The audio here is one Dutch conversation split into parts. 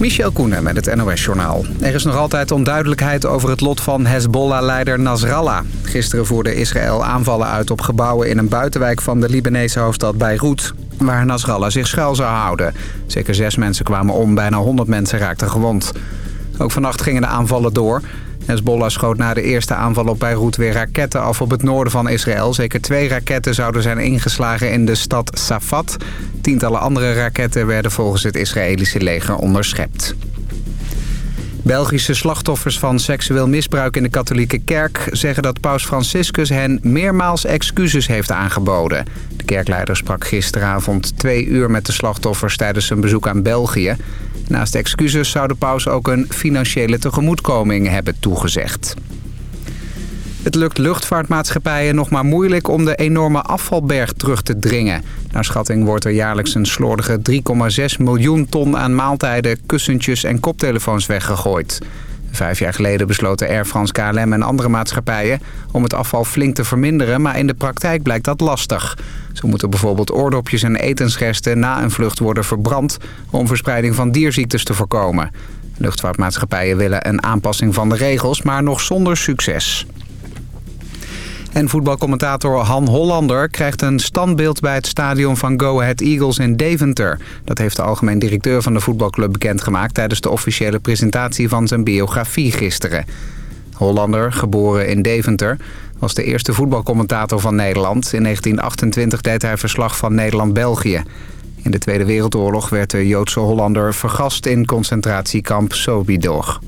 Michel Koenen met het NOS-journaal. Er is nog altijd onduidelijkheid over het lot van Hezbollah-leider Nasrallah. Gisteren voerde Israël aanvallen uit op gebouwen in een buitenwijk van de Libanese hoofdstad Beirut... waar Nasrallah zich schuil zou houden. Zeker zes mensen kwamen om, bijna 100 mensen raakten gewond. Ook vannacht gingen de aanvallen door... Hezbollah schoot na de eerste aanval op Beirut weer raketten af op het noorden van Israël. Zeker twee raketten zouden zijn ingeslagen in de stad Safat. Tientallen andere raketten werden volgens het Israëlische leger onderschept. Belgische slachtoffers van seksueel misbruik in de katholieke kerk... zeggen dat paus Franciscus hen meermaals excuses heeft aangeboden. De kerkleider sprak gisteravond twee uur met de slachtoffers... tijdens zijn bezoek aan België. Naast excuses zou de paus ook een financiële tegemoetkoming hebben toegezegd. Het lukt luchtvaartmaatschappijen nog maar moeilijk om de enorme afvalberg terug te dringen. Naar schatting wordt er jaarlijks een slordige 3,6 miljoen ton aan maaltijden, kussentjes en koptelefoons weggegooid. Vijf jaar geleden besloten Air France, KLM en andere maatschappijen om het afval flink te verminderen, maar in de praktijk blijkt dat lastig. Zo moeten bijvoorbeeld oordopjes en etensresten na een vlucht worden verbrand om verspreiding van dierziektes te voorkomen. Luchtvaartmaatschappijen willen een aanpassing van de regels, maar nog zonder succes. En voetbalcommentator Han Hollander krijgt een standbeeld bij het stadion van Go Ahead Eagles in Deventer. Dat heeft de algemeen directeur van de voetbalclub bekendgemaakt tijdens de officiële presentatie van zijn biografie gisteren. Hollander, geboren in Deventer, was de eerste voetbalcommentator van Nederland. In 1928 deed hij verslag van Nederland-België. In de Tweede Wereldoorlog werd de Joodse Hollander vergast in concentratiekamp Sobibor.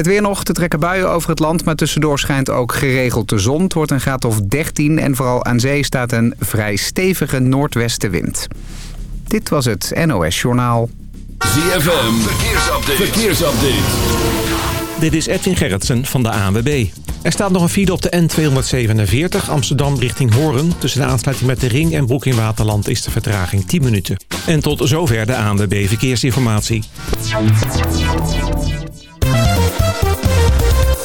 Het weer nog, te trekken buien over het land, maar tussendoor schijnt ook geregeld de zon. Het wordt een graad of 13 en vooral aan zee staat een vrij stevige noordwestenwind. Dit was het NOS Journaal. ZFM, verkeersupdate. verkeersupdate. Dit is Edwin Gerritsen van de ANWB. Er staat nog een file op de N247 Amsterdam richting Hoorn. Tussen de aansluiting met de Ring en Broek in Waterland is de vertraging 10 minuten. En tot zover de ANWB Verkeersinformatie.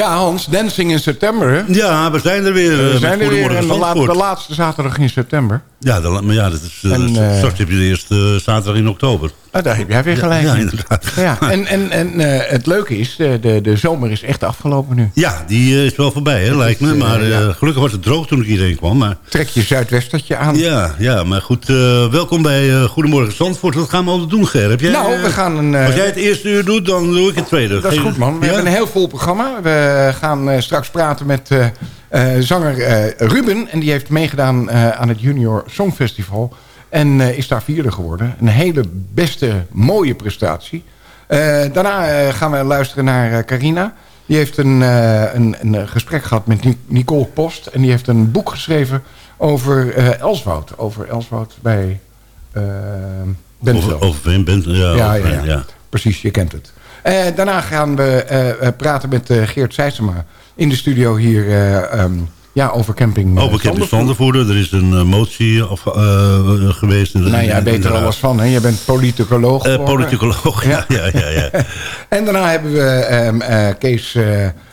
Ja, Hans, Dancing in september, hè? Ja, we zijn er weer. eh, We met zijn er weer en de, de laatste zaterdag in september. Ja, de, maar ja, dat is, eh, En, eh, straks heb je de eerste eh, zaterdag in oktober. Ah, daar heb jij weer gelijk Ja, in. inderdaad. Ja, en en, en eh, het leuke is, de, de, de zomer is echt afgelopen nu. Ja, die eh, is wel voorbij, hè, lijkt me. eh, Maar ja. gelukkig was het droog toen ik hierheen kwam. Maar Trek je zuidwestertje aan. ja, ja maar goed. welkom bij Goedemorgen Zandvoort. Wat gaan we altijd doen, Ger? Heb jij, Nou, we gaan een... Als jij het eerste uur doet, dan doe ik het tweede. Dat is goed, man. We hebben een heel vol programma. We gaan straks praten met zanger Ruben. En die heeft meegedaan aan het Junior Songfestival. En eh, is daar vierde geworden. Een hele beste, mooie prestatie. Eh, daarna eh, gaan we luisteren naar Carina. Die heeft een, een, een gesprek gehad met Ni- Nicole Post. En die heeft een boek geschreven over Elswoud. Over Elswoud bij eh Bentveld. Over, over Veen, bent, ja, Ja, ja, ja. precies, je kent het. Daarna gaan we praten met eh, Geert Sijsema in de studio hier eh, ehm, ja, over camping eh, Oh, Zandervoort. Zandervoerder. Er is een eh, motie of, eh, geweest. In de, Nou, jij weet er alles van, hè? Je bent politicoloog geworden. politicoloog, ja. ja, ja, ja. En daarna hebben we ehm, eh, Kees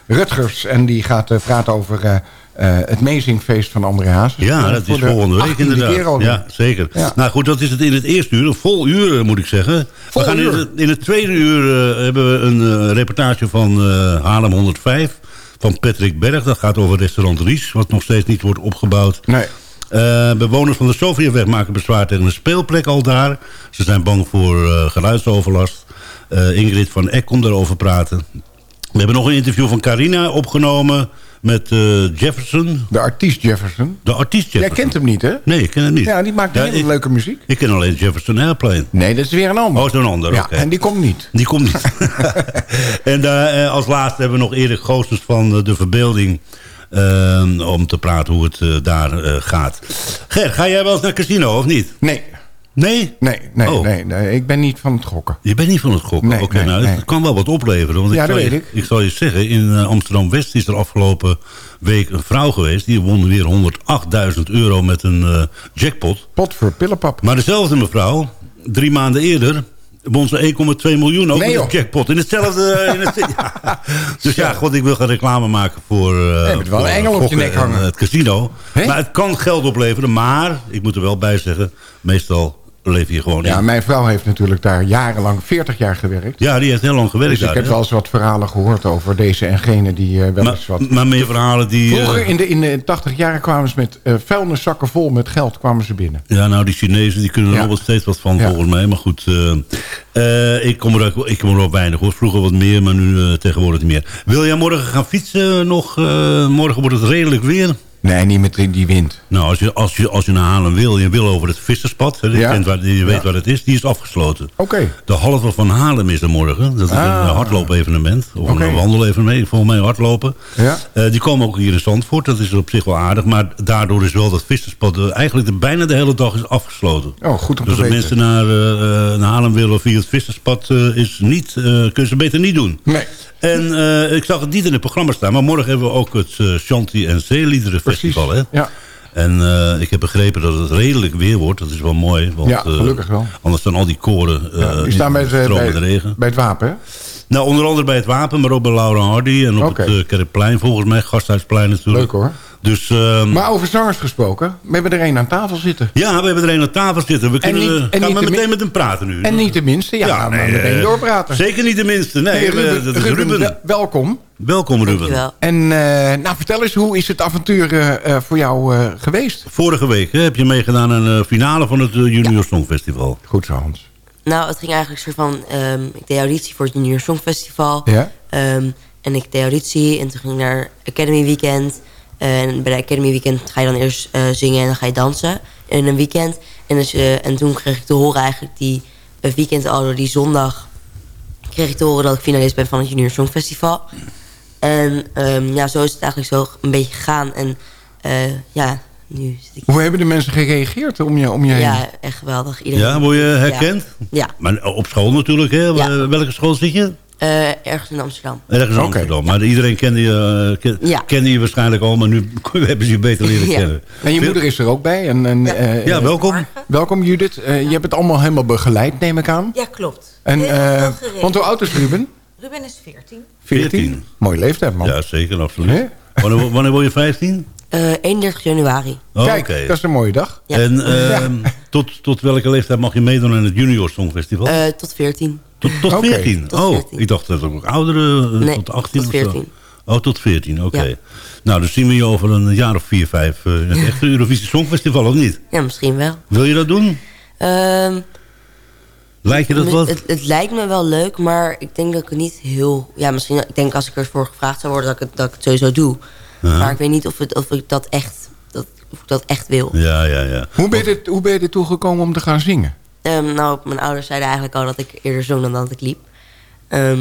Rutgers. En die gaat praten over eh, het Mezingfeest van André Haas. Ja, dat is de volgende week 18e inderdaad. Ja, zeker. Ja. Nou goed, dat is het in het eerste uur. Een vol uur, moet ik zeggen. Vol we gaan in het, in het tweede uur hebben we een reportage van Haarlem 105. Van Patrick Berg. Dat gaat over restaurant Ries. Wat nog steeds niet wordt opgebouwd. Nee. Eh, bewoners van de Sofiaweg maken bezwaar tegen een speelplek al daar. Ze zijn bang voor eh, geluidsoverlast. Eh, Ingrid van Eck komt daarover praten. We hebben nog een interview van Carina opgenomen met eh, Jefferson. De artiest Jefferson. De artiest Jij Jefferson. kent hem niet, hè? Nee, ik ken het niet. Ja, die maakt Ja, hele ik- leuke muziek. Ik ken alleen Jefferson Airplane. Nee, dat is weer een ander. Oh, zo'n ander, ja, oké. En die komt niet. Die komt niet. en daar, eh, als laatste hebben we nog Erik Goossens van eh, De Verbeelding... eh, om te praten hoe het eh, daar eh, gaat. Ger, ga jij wel eens naar casino of niet? Nee, Nee? nee, nee, Oh. nee, nee. Ik ben niet van het gokken. Je bent niet van het gokken? Nee, Oké, nee, nou, nee. het kan wel wat opleveren. Want Ja, ik dat je, weet ik. Ik zal je zeggen, in eh, Amsterdam-West is er afgelopen week een vrouw geweest... die won weer 108.000 euro met een eh, jackpot. Pot voor pillenpap. Maar dezelfde mevrouw, drie maanden eerder... won ze 1,2 miljoen ook Nee, met een jackpot. In hetzelfde... In het, ja. Dus ja, god, ik wil gaan reclame maken voor... eh, hebt wel voor een engel op je nek en, hangen. eh, het casino. Maar het kan geld opleveren. Maar, ik moet er wel bij zeggen... meestal leef je gewoon Ja, in. mijn vrouw heeft natuurlijk daar jarenlang, 40 jaar gewerkt. Ja, die heeft heel lang gewerkt Dus ik daar, heb hè? wel eens wat verhalen gehoord over deze en gene die eh, wel Maar, eens wat... maar meer verhalen die... eh, Vroeger in de, in de 80 jaren kwamen ze met eh vuilniszakken vol met geld kwamen ze binnen. Ja, nou, die Chinezen die kunnen er Ja. nog wel steeds wat van, Ja. volgens mij. Maar goed, eh, eh, ik, kom er, ook- ik kom er op weinig, hoor. Vroeger wat meer, maar nu eh, tegenwoordig niet meer. Wil jij morgen gaan fietsen nog? Eh, morgen wordt het redelijk weer. Nee, niet met die- wind. Nou, als je, als je, als je naar Haarlem wil, je wil over het visserspad. Hè, Ja. waar, je weet Ja. waar het is, die is afgesloten. Oké. De halve van Haarlem is er morgen. Dat is Ah. een hardloopevenement. Of Oké. een wandelevenement, volgens mij hardlopen. Ja. Eh, die komen ook hier in Zandvoort. Dat is op zich wel aardig. Maar daardoor is wel dat visserspad eh, eigenlijk de, bijna de hele dag is afgesloten. Oh, goed om Dus te als weten. mensen naar, eh, naar Haarlem willen via het visserspad... is niet, kunnen ze beter niet doen. Nee. En eh, ik zag het niet in het programma staan. Maar morgen hebben we ook het eh Shanti en Zeeliederen. Festival. Hè? Ja. En eh, ik heb begrepen dat het redelijk weer wordt. Dat is wel mooi. Want, Ja, gelukkig wel. anders staan al die koren Ja, die staan bij het, stromen bij, de regen. bij het wapen, hè? Nou, onder andere bij het Wapen, maar ook bij Laura Hardy. En op het uh, Kerkplein volgens mij. Gasthuisplein natuurlijk. Leuk hoor. Dus ehm, Maar over zangers gesproken, we hebben er één aan tafel zitten. ja, we hebben er een aan tafel zitten. We kunnen niet- eh, en gaan maar meteen met hem praten nu. En niet de minste, ja, gaan we nee, meteen eh, doorpraten. Zeker niet de minste. Nee, eh, Ruben, dat is Ruben, Ruben. wel- welkom. Welkom Ruben. Dankjewel. En eh, nou, vertel eens, hoe is het avontuur eh, eh, voor jou eh, geweest? Vorige week hè, heb je meegedaan aan de finale van het eh, Junior Songfestival. Goed zo, Hans. Nou, het ging eigenlijk soort van... ehm, ik deed auditie voor het Junior Songfestival. Ja? Ehm, en ik deed auditie en toen ging ik naar Academy Weekend. En bij de Academy Weekend ga je dan eerst eh, zingen en dan ga je dansen. In een weekend. En, dus, eh, en toen kreeg ik te horen eigenlijk die eh, weekend al die zondag... kreeg ik te horen dat ik finalist ben van het Junior Songfestival. En ehm, ja, zo is het eigenlijk zo een beetje gegaan. En eh, ja, nu zit ik... Hoe hebben de mensen gereageerd om je, om je heen? Ja, echt geweldig. Iedereen. Ja, word je herkend? Ja, Maar op school natuurlijk, hè? Ja. Welke school zit je? Eh, ergens in Amsterdam. Ergens in. Amsterdam. Maar iedereen kende je, eh, ken- Ja. kende je waarschijnlijk al, maar nu hebben ze je beter leren Ja. kennen. En je moeder is er ook bij. En, en, eh, Ja, eh, welkom. welkom Judith. Eh, je hebt het allemaal helemaal begeleid, neem ik aan. Ja, klopt. En, eh, want hoe oud is Ruben? Ruben is 14. 14. 14. Mooie leeftijd, man. Ja, zeker, absoluut. Wanneer, wanneer word je 15? Eh 31 januari. Oh, Kijk, oké. dat is een mooie dag. Ja. En ehm, tot, tot welke leeftijd mag je meedoen aan het Junior Songfestival? Eh, tot 14. tot tot oké. 14? Tot oh, 14. ik dacht dat het ook ouderen eh, Nee, tot 18 tot of zo. 14. Oh, tot 14, oké. Ja. Nou, dan zien we je over een jaar of vier, vijf eh, in het echte Eurovisie Songfestival, of niet? Ja, misschien wel. Wil je dat doen? Ehm, Lijkt je dat wat? het, het lijkt me wel leuk, maar ik denk dat ik het niet heel... Ja, misschien, ik denk als ik ervoor gevraagd zou worden, dat ik het, dat ik het sowieso doe. Ja. Maar ik weet niet of, het, of ik dat echt, dat, of ik dat echt wil. Ja, ja, ja. Hoe ben, je er, hoe ben je ertoe gekomen om te gaan zingen? Ehm, nou, mijn ouders zeiden eigenlijk al dat ik eerder zong dan dat ik liep. Ehm,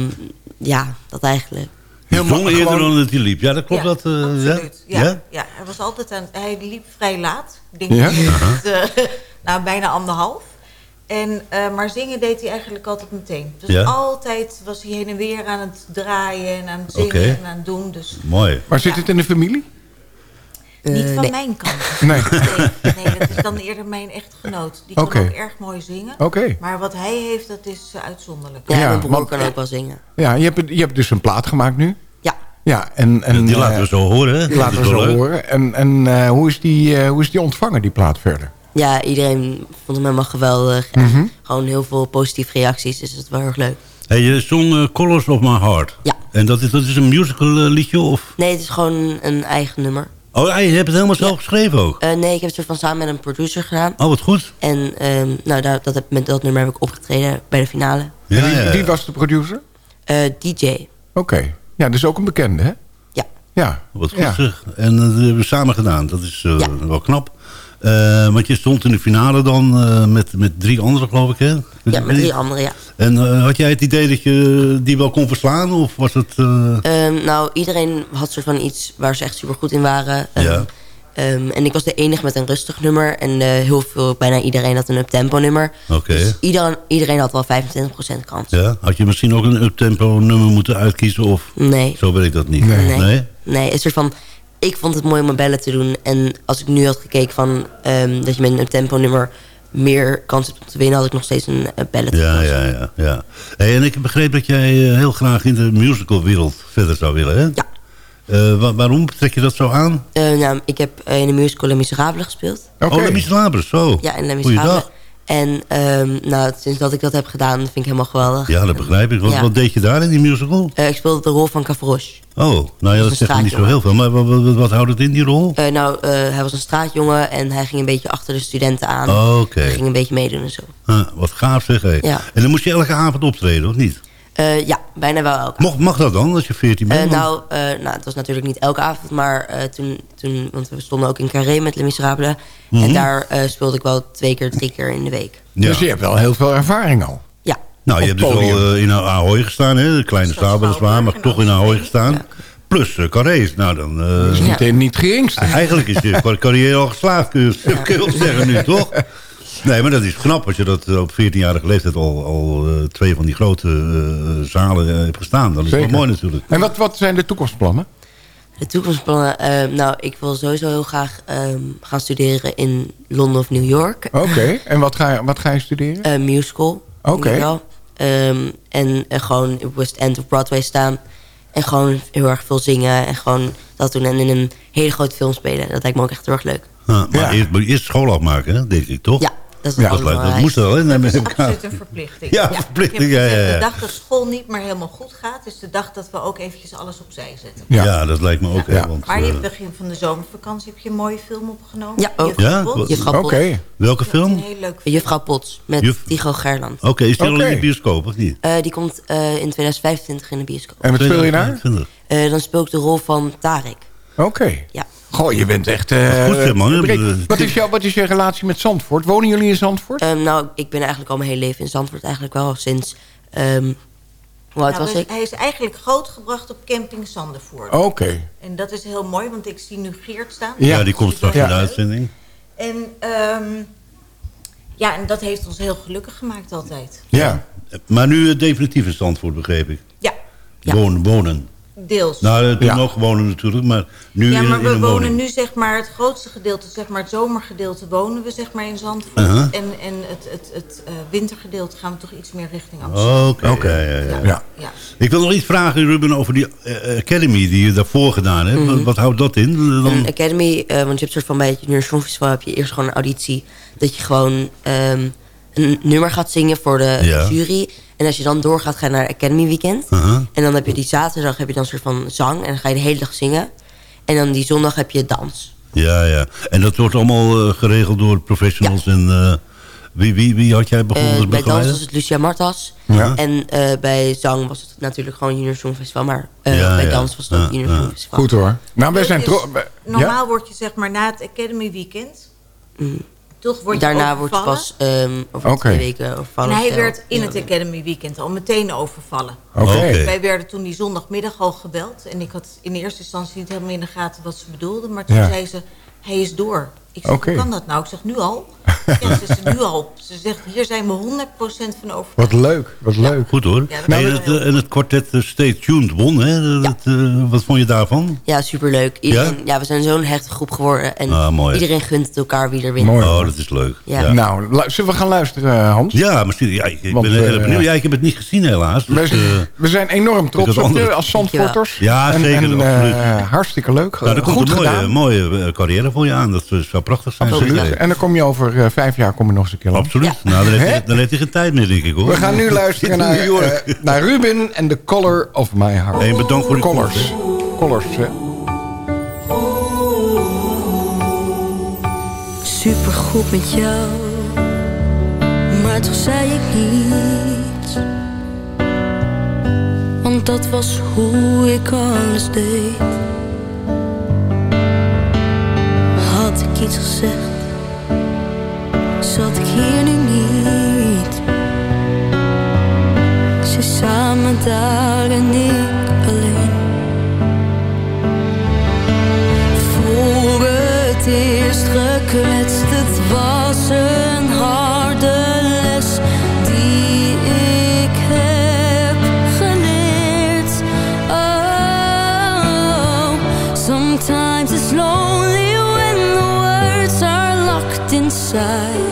ja, dat eigenlijk. Helemaal zong eerder gewoon- dan dat je liep. Ja, dat klopt ja, dat? eh, absoluut. ja? Ja, ja? hij was altijd aan. Hij liep vrij laat. Ik denk Ja? dat, eh, nou, bijna anderhalf. En, eh, maar zingen deed hij eigenlijk altijd meteen. Dus Ja? altijd was hij heen en weer aan het draaien en aan het zingen en aan het doen. Dus Mooi. Maar zit het in de familie? niet Eh, van nee. mijn kant. Nee. Nee, nee, dat is dan eerder mijn echtgenoot. Die kan ook erg mooi zingen. Oké. Maar wat hij heeft, dat is eh, uitzonderlijk. Ja, Ja, mijn broer kan ook wel zingen. Ja, je hebt, je hebt dus een plaat gemaakt nu. Ja, Ja, en, en, die laten we zo horen, hè? die laten we zo leuk. horen. En, en eh, hoe, is die, eh, hoe is die ontvangen, die plaat verder? Ja, iedereen vond hem helemaal geweldig. En Mhm. Gewoon heel veel positieve reacties, dus dat is wel heel erg leuk. Hey, je zong eh, Colors of My Heart. Ja. En dat is, dat is een musical eh, liedje? Of? Nee, het is gewoon een eigen nummer. Oh, ja, je hebt het helemaal zelf geschreven ook? Eh, nee, ik heb het soort van samen met een producer gedaan. Oh, wat goed. En ehm, nou, daar, dat heb, met dat nummer heb ik opgetreden bij de finale. Ja, wie, ja. wie was de producer? Eh, DJ. Oké. Ja, dus ook een bekende, hè? Ja. Ja. Wat goed Ja. zeg. En dat hebben we samen gedaan. Dat is eh, Ja. wel knap. Eh, want je stond in de finale dan eh, met, met drie anderen, geloof ik, hè? Ja, met drie anderen, ja. En eh, had jij het idee dat je die wel kon verslaan? Of was het... eh, Ehm, nou, iedereen had soort van iets waar ze echt super goed in waren. Ehm, Ja. ehm, en ik was de enige met een rustig nummer. En eh, heel veel, bijna iedereen had een uptempo nummer. Oké. Dus iedereen, iedereen had wel 25% kans. Ja? Had je misschien ook een uptempo nummer moeten uitkiezen? Of Nee. zo weet ik dat niet? Nee. Nee. Nee, een soort van... Ik vond het mooi om mijn bellen te doen. En als ik nu had gekeken van... ehm, dat je met een tempo nummer meer kans hebt om te winnen... had ik nog steeds een uh, bellen Ja, ja, ja. ja. Hey, en ik begreep dat jij eh, heel graag in de musicalwereld verder zou willen, hè? Ja. Eh, wa- waarom trek je dat zo aan? Eh, nou, ik heb eh, in de musical Les Miserables gespeeld. Oké. Oh, de Miserables, zo. Ja, in Les. Miserables. En ehm, nou, sinds dat ik dat heb gedaan, vind ik helemaal geweldig. Ja, dat begrijp ik. Wat, Ja. wat deed je daar in die musical? Eh, ik speelde de rol van Gavroche. Oh, nou ja, dat zegt me niet zo heel veel. Maar wat, wat, wat houdt het in, die rol? Eh, nou, eh, hij was een straatjongen en hij ging een beetje achter de studenten aan. Oh, Oké. Hij ging een beetje meedoen en zo. Ah, wat gaaf zeg, hé. Ja. En dan moest je elke avond optreden, of niet? Eh, ja, bijna wel elke Mag, mag dat dan, als je 14 Eh, bent? nou, eh, nou, het was natuurlijk niet elke avond, maar eh, toen, toen... Want we stonden ook in Carré met Les Miserables. Mhm. En daar eh, speelde ik wel twee keer, drie keer in de week. ja. Dus je hebt wel heel veel ervaring al. Ja, Nou, je hebt dus al eh, in Ahoy gestaan, hè? De kleine zaal weliswaar, maar toch in en Ahoy gestaan. Plus uh, Carrés. Nou, dan... eh, Dat is niet, Ja. niet het geringste. Eigenlijk is je car- carrière al geslaagd, kun je, kun je wel zeggen nu, toch? Nee, maar dat is knap als je dat eh, op 14-jarige leeftijd al, al eh, twee van die grote eh, zalen hebt gestaan. Dat is Zeker. wel mooi natuurlijk. En wat, wat zijn de toekomstplannen? de toekomstplannen. nou, ik wil sowieso heel graag ehm, gaan studeren in Londen of New York. Oké. En wat ga, je, wat ga je studeren? Eh, musical. Oké. Ehm, en gewoon op West End of Broadway staan. En gewoon heel erg veel zingen. En gewoon dat doen. En in een hele grote film spelen. Dat lijkt me ook echt heel erg leuk. Ja, maar Ja. eerst, eerst school afmaken, hè, denk ik, toch? Ja, dat is Ja, het Dat, dat moest wel, hè? Dat is met elkaar. absoluut een verplichting. Ja, Ik verplichting, heb ja, ja. De dag dat school niet meer helemaal goed gaat... is de dag dat we ook eventjes alles opzij zetten. Ja. Ja. dat lijkt me ook. hè, Ja. want, Maar je eh, hebt begin van de zomervakantie heb je een mooie film opgenomen. Ja, ook. Juffrouw Pots. Juffrouw welke Een film? heel leuk film. Juffrouw Pots met Juf- Tigo Gerland. Oké, is die al in de bioscoop, of niet? Eh, die komt eh, in 2025 in de bioscoop. En wat speel je daar? 2025. Eh, dan speel ik de rol van Tarek. Oké. Ja. Goh, je bent echt... eh, Goed, man. Wat is, jouw, wat is je relatie met Zandvoort? Wonen jullie in Zandvoort? Ehm, nou, ik ben eigenlijk al mijn hele leven in Zandvoort eigenlijk wel sinds... ehm hoe oud Nou, was hij, ik? hij is eigenlijk grootgebracht op camping Sandervoort. Oké. En dat is heel mooi, want ik zie nu Geert staan. Ja. Ja, die komt straks in de uitzending. En, ehm, ja, en dat heeft ons heel gelukkig gemaakt altijd. Ja. Maar nu definitief in Zandvoort, begreep ik. Ja, Ja. Wonen, wonen. Deels. Nou, dat doen Ja. ook gewonen natuurlijk, maar nu ja, in, maar in we een wonen woning. nu zeg maar het grootste gedeelte, zeg maar het zomergedeelte wonen we zeg maar in Zandvoort. Uh-huh. En, en het, het, het eh, wintergedeelte gaan we toch iets meer richting Amsterdam. Oké, Oké. ja, ja, ja. Ja. Ja. Ik wil nog iets vragen, Ruben, over die eh, Academy die je daarvoor gedaan hebt. Mhm. wat, wat houdt dat in? Dan, Een academy, eh, want je hebt soort van bij het Junior Songfestival heb je eerst gewoon een auditie. Dat je gewoon ehm, een nummer gaat zingen voor de Ja. jury. En als je dan doorgaat, ga je naar Academy Weekend. Uh-huh. En dan heb je die zaterdag heb je dan een soort van zang. En dan ga je de hele dag zingen. En dan die zondag heb je dans. Ja, ja. En dat wordt allemaal eh, geregeld door professionals. En, eh, wie, wie, wie had jij begonnen Eh, als bij dans was het Lucia Martas. Ja. En eh, bij zang was het natuurlijk gewoon Junior Songfestival. Maar eh, Ja, bij ja. dans was het ook Junior ja. Songfestival. Goed hoor. Nou, wij zijn Dus. Normaal word je zeg maar na het Academy Weekend, Mm. Toch word je Daarna wordt pas ehm, over twee weken overvallen. En hij werd in Ja. het Academy Weekend al meteen overvallen. Oké. Oké. Wij werden toen die zondagmiddag al gebeld. En ik had in eerste instantie niet helemaal in de gaten wat ze bedoelde. Maar toen Ja. zei ze, hij is door. Ik zeg, hoe kan dat nou? Ik zeg, nu al? ze zegt, nu al. Ze zegt, hier zijn we 100% van overtuigd. Wat leuk, wat leuk. Goed hoor. Ja, dat Nee, is en, het, eh, en het kwartet eh, Stay Tuned won, hè? Dat, eh, wat vond je daarvan? Ja, superleuk. Iedereen, ja? we zijn zo'n hechte groep geworden. En Ah, mooi. iedereen gunt het elkaar wie er wint. Mooi. Oh, dat is leuk. Ja. Ja, Nou, zullen we gaan luisteren, Hans? Ja, misschien. Ja, ik, Want, ben heel eh, benieuwd. Ja, ik heb het niet gezien helaas. We, Dus, eh, we zijn enorm trots op andere- je als Zandvoorters. Ja, En- zeker, En, eh, hartstikke leuk. nou, komt Goed een mooie, mooie eh, carrière voor je aan. Dat eh, zou prachtig zijn. Absoluut. En dan kom je over eh, vijf jaar kom je nog eens een keer langs. Absoluut. Nou, dan heeft, hij, dan heeft hij geen tijd meer, denk ik hoor. We gaan nu luisteren naar, eh, naar Ruben en The Color of My Heart. Hey, bedankt voor de Colors. Colors, hè. Supergoed met jou, maar toch zei ik niets. Want dat was hoe ik alles deed. Had ik iets gezegd, zat ik hier nu niet. Ze samen daar en ik alleen. Voor het eerst gekwetst, het was een harde les die ik heb geleerd. Oh, sometimes it's lonely when the words are locked inside.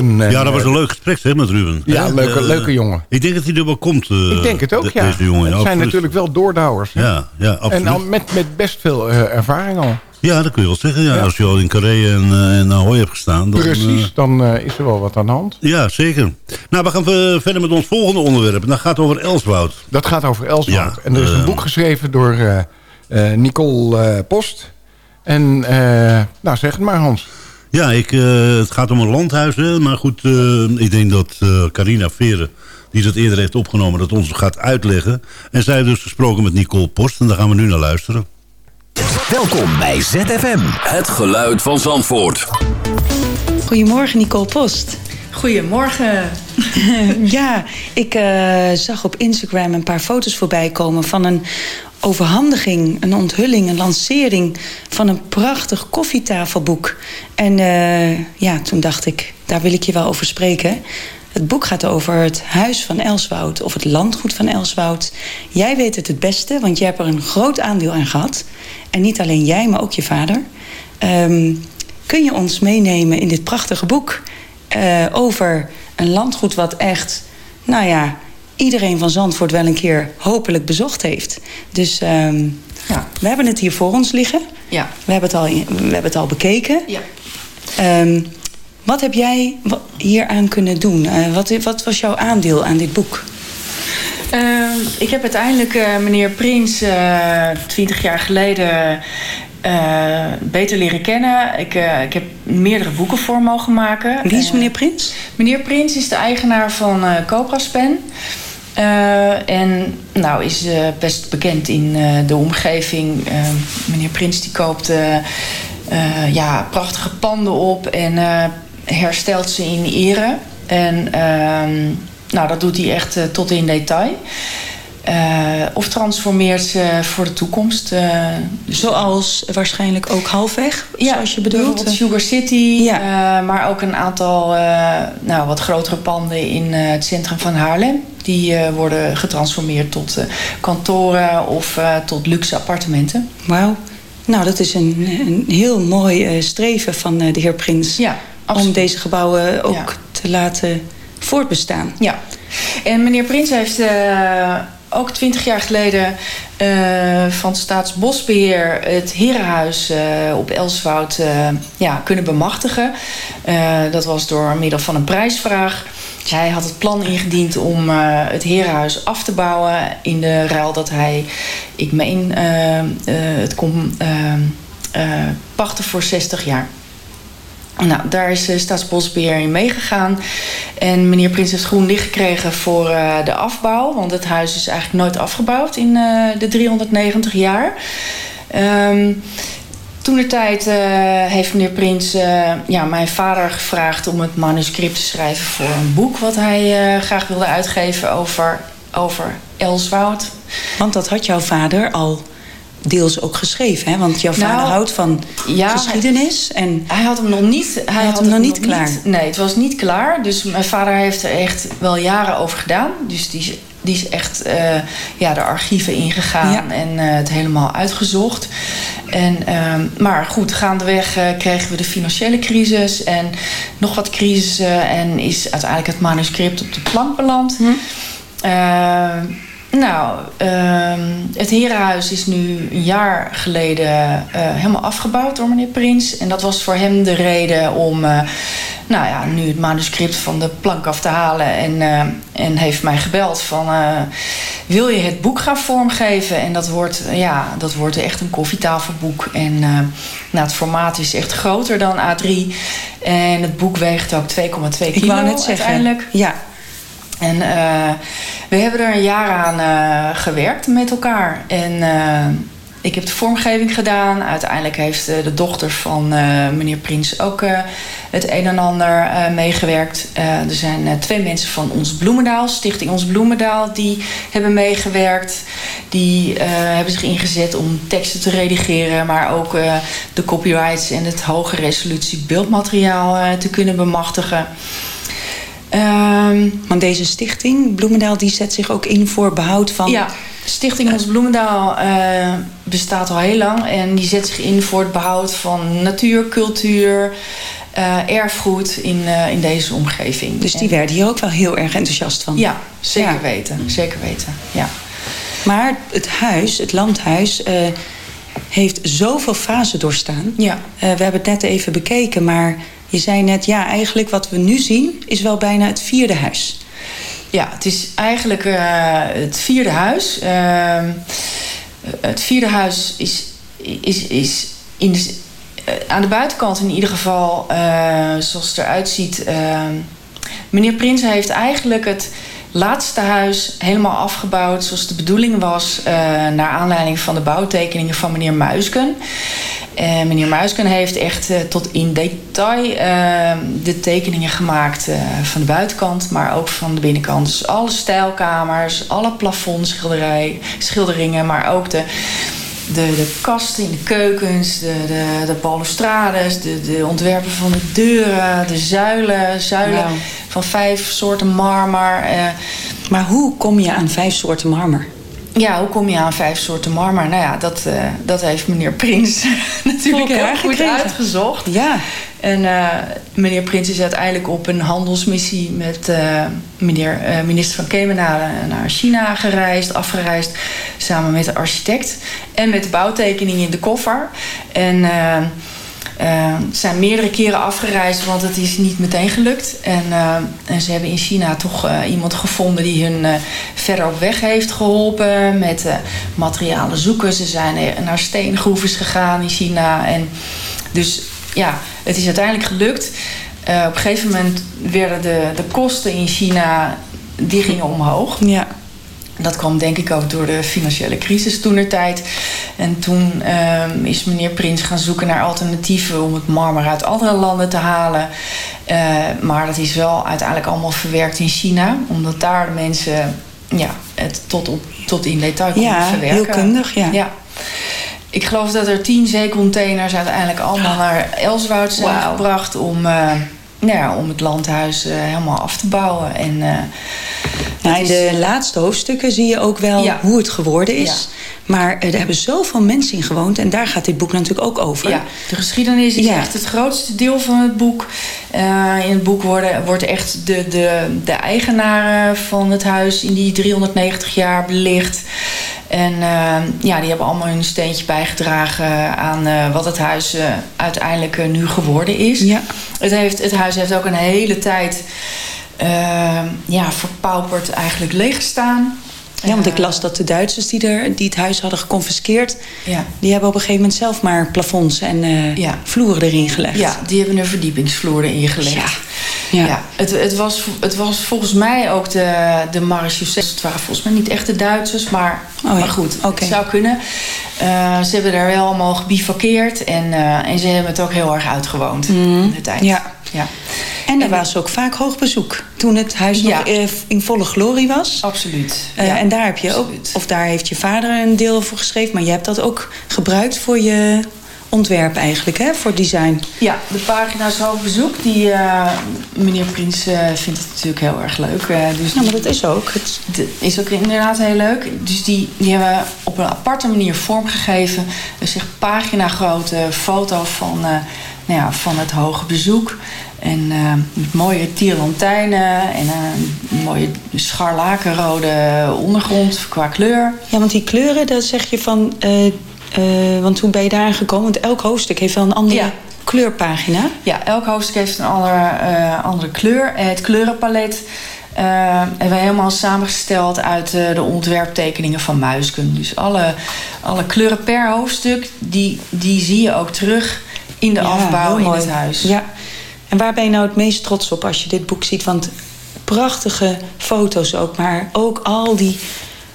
Ruben Ruben. en, Ja, dat was eh, een leuk gesprek zeg, met Ruben. Ja, Hè? leuke, Eh, leuke jongen. Ik denk dat hij er wel komt. eh, Ik denk het ook, de- ja. Deze jongen, het zijn absoluut. natuurlijk wel doordouwers. hè? Ja, ja, absoluut. En dan met, met best veel ervaring al. Ja, dat kun je wel zeggen. Ja. Ja. Als je al in Carré en, en Ahoy hebt gestaan. Dan, Precies, dan is er wel wat aan de hand. ja, zeker. Nou, we gaan verder met ons volgende onderwerp. En dat gaat over Elswoud. Dat gaat over Elswoud. Ja, en er is een boek geschreven door Nicole Post. En, nou zeg het maar Hans. Ja, ik, eh, het gaat om een landhuis. Hè, maar goed, eh, ik denk dat eh, Carina Veren, die dat eerder heeft opgenomen, dat ons gaat uitleggen. En zij heeft dus gesproken met Nicole Post. En daar gaan we nu naar luisteren. Welkom bij ZFM. Het geluid van Zandvoort. Goedemorgen, Nicole Post. Goedemorgen. ja, ik eh, zag op Instagram een paar foto's voorbij komen van een overhandiging, een onthulling, een lancering van een prachtig koffietafelboek. En eh, ja, toen dacht ik, daar wil ik je wel over spreken. Het boek gaat over het huis van Elswoud of het landgoed van Elswoud. Jij weet het het beste, want jij hebt er een groot aandeel aan gehad. En niet alleen jij, maar ook je vader. Ehm, kun je ons meenemen in dit prachtige boek eh, over een landgoed wat echt, nou ja, iedereen van Zandvoort wel een keer hopelijk bezocht heeft. Dus ehm, ja, we hebben het hier voor ons liggen. Ja. We hebben het al, we hebben het al bekeken. Ja. Ehm, wat heb jij hieraan kunnen doen? Eh, wat, wat was jouw aandeel aan dit boek? Ehm, ik heb uiteindelijk eh, meneer Prins twintig jaar geleden beter leren kennen. Ik, ik heb meerdere boeken voor mogen maken. Wie is Eh, meneer Prins? Meneer Prins is de eigenaar van. Eh, en nou is best bekend in de omgeving. Meneer Prins die koopt ja, prachtige panden op en herstelt ze in ere. En ehm, nou, dat doet hij echt tot in detail. Eh, of transformeert ze voor de toekomst. eh, Zoals waarschijnlijk ook halfweg, ja, zoals je bedoelt. bijvoorbeeld Sugar City, eh, maar ook een aantal nou, wat grotere panden in het centrum van Haarlem. Die worden getransformeerd tot kantoren of tot luxe appartementen. Wauw. Nou, dat is een, een heel mooi streven van de heer Prins. om deze gebouwen ook te laten voortbestaan. Ja. En meneer Prins heeft ook twintig jaar geleden eh, van Staatsbosbeheer het herenhuis eh, op Elswoud eh, ja, kunnen bemachtigen. Dat was door middel van een prijsvraag. Hij had het plan ingediend om het herenhuis af te bouwen in de ruil dat hij, ik meen, het kon pachten voor 60 jaar. Nou, daar is eh, Staatsbosbeheer in meegegaan. En meneer Prins heeft groen licht gekregen voor eh, de afbouw. Want het huis is eigenlijk nooit afgebouwd in eh, de 390 jaar. Ehm toen de tijd heeft meneer Prins ja, mijn vader gevraagd om het manuscript te schrijven voor een boek wat hij graag wilde uitgeven over, over Elswoud. Want dat had jouw vader al deels ook geschreven, hè? Want jouw vader Nou, houdt van ja, geschiedenis. En hij had hem nog niet, hij had hem nog niet klaar. nee, het was niet klaar. Dus mijn vader heeft er echt wel jaren over gedaan. Dus die, is- die is echt eh, ja, de archieven ingegaan en eh, het helemaal uitgezocht. En, ehm, maar goed, gaandeweg eh, kregen we de financiële crisis en nog wat crisissen. En is uiteindelijk het manuscript op de plank beland. Ehm, nou, ehm, het herenhuis is nu een jaar geleden eh, helemaal afgebouwd door meneer Prins. En dat was voor hem de reden om eh, nou ja, nu het manuscript van de plank af te halen. En, eh, en heeft mij gebeld van, wil je het boek gaan vormgeven? En dat wordt, ja, dat wordt echt een koffietafelboek. En nou, het formaat is echt groter dan A3. En het boek weegt ook 2,2 kilo Ik wou net zeggen. uiteindelijk. Ja. En eh, we hebben er een jaar aan eh, gewerkt met elkaar. En eh, ik heb de vormgeving gedaan. Uiteindelijk heeft de dochter van meneer Prins ook het een en ander meegewerkt. Er zijn twee mensen van Ons Bloemendaal, Stichting Ons Bloemendaal, die hebben meegewerkt. Die hebben zich ingezet om teksten te redigeren, maar ook de copyrights en het hoge resolutie beeldmateriaal te kunnen bemachtigen. Ehm, Want deze stichting, Bloemendaal, die zet zich ook in voor behoud van... Ja, Stichting Ons Bloemendaal eh, bestaat al heel lang. En die zet zich in voor het behoud van natuur, cultuur, eh, erfgoed in, eh, in deze omgeving. Dus die En- werden hier ook wel heel erg enthousiast van. Ja, zeker Ja. weten. Zeker weten, ja. Maar het huis, het landhuis, heeft zoveel fasen doorstaan. Ja. We hebben het net even bekeken, maar je zei net... ja, eigenlijk wat we nu zien is wel bijna het vierde huis. Ja, het is eigenlijk eh, het vierde huis. Ehm, het vierde huis is, is, is in eh, aan de buitenkant in ieder geval, eh, zoals het eruit ziet. ehm, meneer Prins heeft eigenlijk het laatste huis helemaal afgebouwd zoals de bedoeling was. eh, naar aanleiding van de bouwtekeningen van meneer Muisken. Eh, meneer Muisken heeft echt eh, tot in detail eh, de tekeningen gemaakt van de buitenkant, maar ook van de binnenkant. Dus alle stijlkamers, alle plafondschilderij, schilderingen, maar ook de, de, de kasten in de keukens, de, de, de balustrades, de, de ontwerpen van de deuren, de zuilen, zuilen van vijf soorten marmer. eh, Maar hoe kom je aan vijf soorten marmer? Ja, hoe kom je aan vijf soorten marmer? Nou ja, dat, eh, dat heeft meneer Prins natuurlijk heel goed gekregen. uitgezocht. Ja, En eh, meneer Prins is uiteindelijk op een handelsmissie met eh, meneer, minister van Kemenade naar China gereisd, afgereisd, samen met de architect en met de bouwtekening in de koffer. En eh, eh, zijn meerdere keren afgereisd, want het is niet meteen gelukt. En, eh, en ze hebben in China toch eh, iemand gevonden die hun eh, verder op weg heeft geholpen met materialen zoeken. Ze zijn naar steengroeves gegaan in China. En dus ja, het is uiteindelijk gelukt. Op een gegeven moment werden de, de kosten in China die gingen omhoog. ja. Dat kwam denk ik ook door de financiële crisis toen er tijd. En toen ehm, is meneer Prins gaan zoeken naar alternatieven om het marmer uit andere landen te halen. Eh, maar dat is wel uiteindelijk allemaal verwerkt in China, omdat daar de mensen ja, het tot, op, tot in detail konden Ja, verwerken. heel kundig, ja. ja. Ik geloof dat er tien zeecontainers uiteindelijk allemaal naar Elswoud zijn gebracht om, eh, nou ja, om het landhuis eh, helemaal af te bouwen. En, in is- de laatste hoofdstukken zie je ook wel Ja. hoe het geworden is. Maar er hebben zoveel mensen in gewoond. En daar gaat dit boek natuurlijk ook over. Ja, de geschiedenis is echt het grootste deel van het boek. Eh, in het boek worden, wordt echt de, de, de eigenaren van het huis in die 390 jaar belicht. En eh, ja, die hebben allemaal hun steentje bijgedragen aan eh, wat het huis uiteindelijk nu geworden is. Ja. Het, heeft, het huis heeft ook een hele tijd eh, ja, verpauperd eigenlijk leeggestaan. Ja, want ik Eh, las dat de Duitsers die, er, die het huis hadden geconfiskeerd... Ja. die hebben op een gegeven moment zelf maar plafonds en eh, Ja. vloeren erin gelegd. Ja, die hebben een verdiepingsvloer erin gelegd. Ja. Ja. Ja. het, het, was, het was volgens mij ook de, de marechaussees. Het waren volgens mij niet echt de Duitsers, maar, Oh maar goed, het zou kunnen. Eh, ze hebben daar wel allemaal gebivakkeerd en, en ze hebben het ook heel erg uitgewoond in de tijd. Mhm. Ja. Ja. En er was ook vaak hoog bezoek. Toen het huis nog eh, in volle glorie was. Absoluut. Eh, ja. en daar heb je ook, of daar heeft je vader een deel voor geschreven. Maar je hebt dat ook gebruikt voor je ontwerp eigenlijk, hè? Voor design. Ja, de pagina's hoog bezoek, die eh, meneer Prins vindt het natuurlijk heel erg leuk. dus Ja, maar dat is ook. Het, is ook inderdaad heel leuk. Dus die, die hebben we op een aparte manier vormgegeven. Dus echt pagina grote foto van, nou ja, van het hoge bezoek. En eh, met mooie tierlantijnen en eh, een mooie scharlakenrode ondergrond qua kleur. ja, want die kleuren, daar zeg je van... eh, eh, want hoe ben je daar gekomen? Want elk hoofdstuk heeft wel een andere Ja. kleurpagina. Ja, elk hoofdstuk heeft een andere, eh, andere kleur. Het kleurenpalet eh, hebben we helemaal samengesteld uit eh, de ontwerptekeningen van Muisken. Dus alle, alle kleuren per hoofdstuk, die, die zie je ook terug in de Ja, afbouw in mooi. het huis. Ja. En waar ben je nou het meest trots op als je dit boek ziet? Want prachtige foto's ook, maar ook al die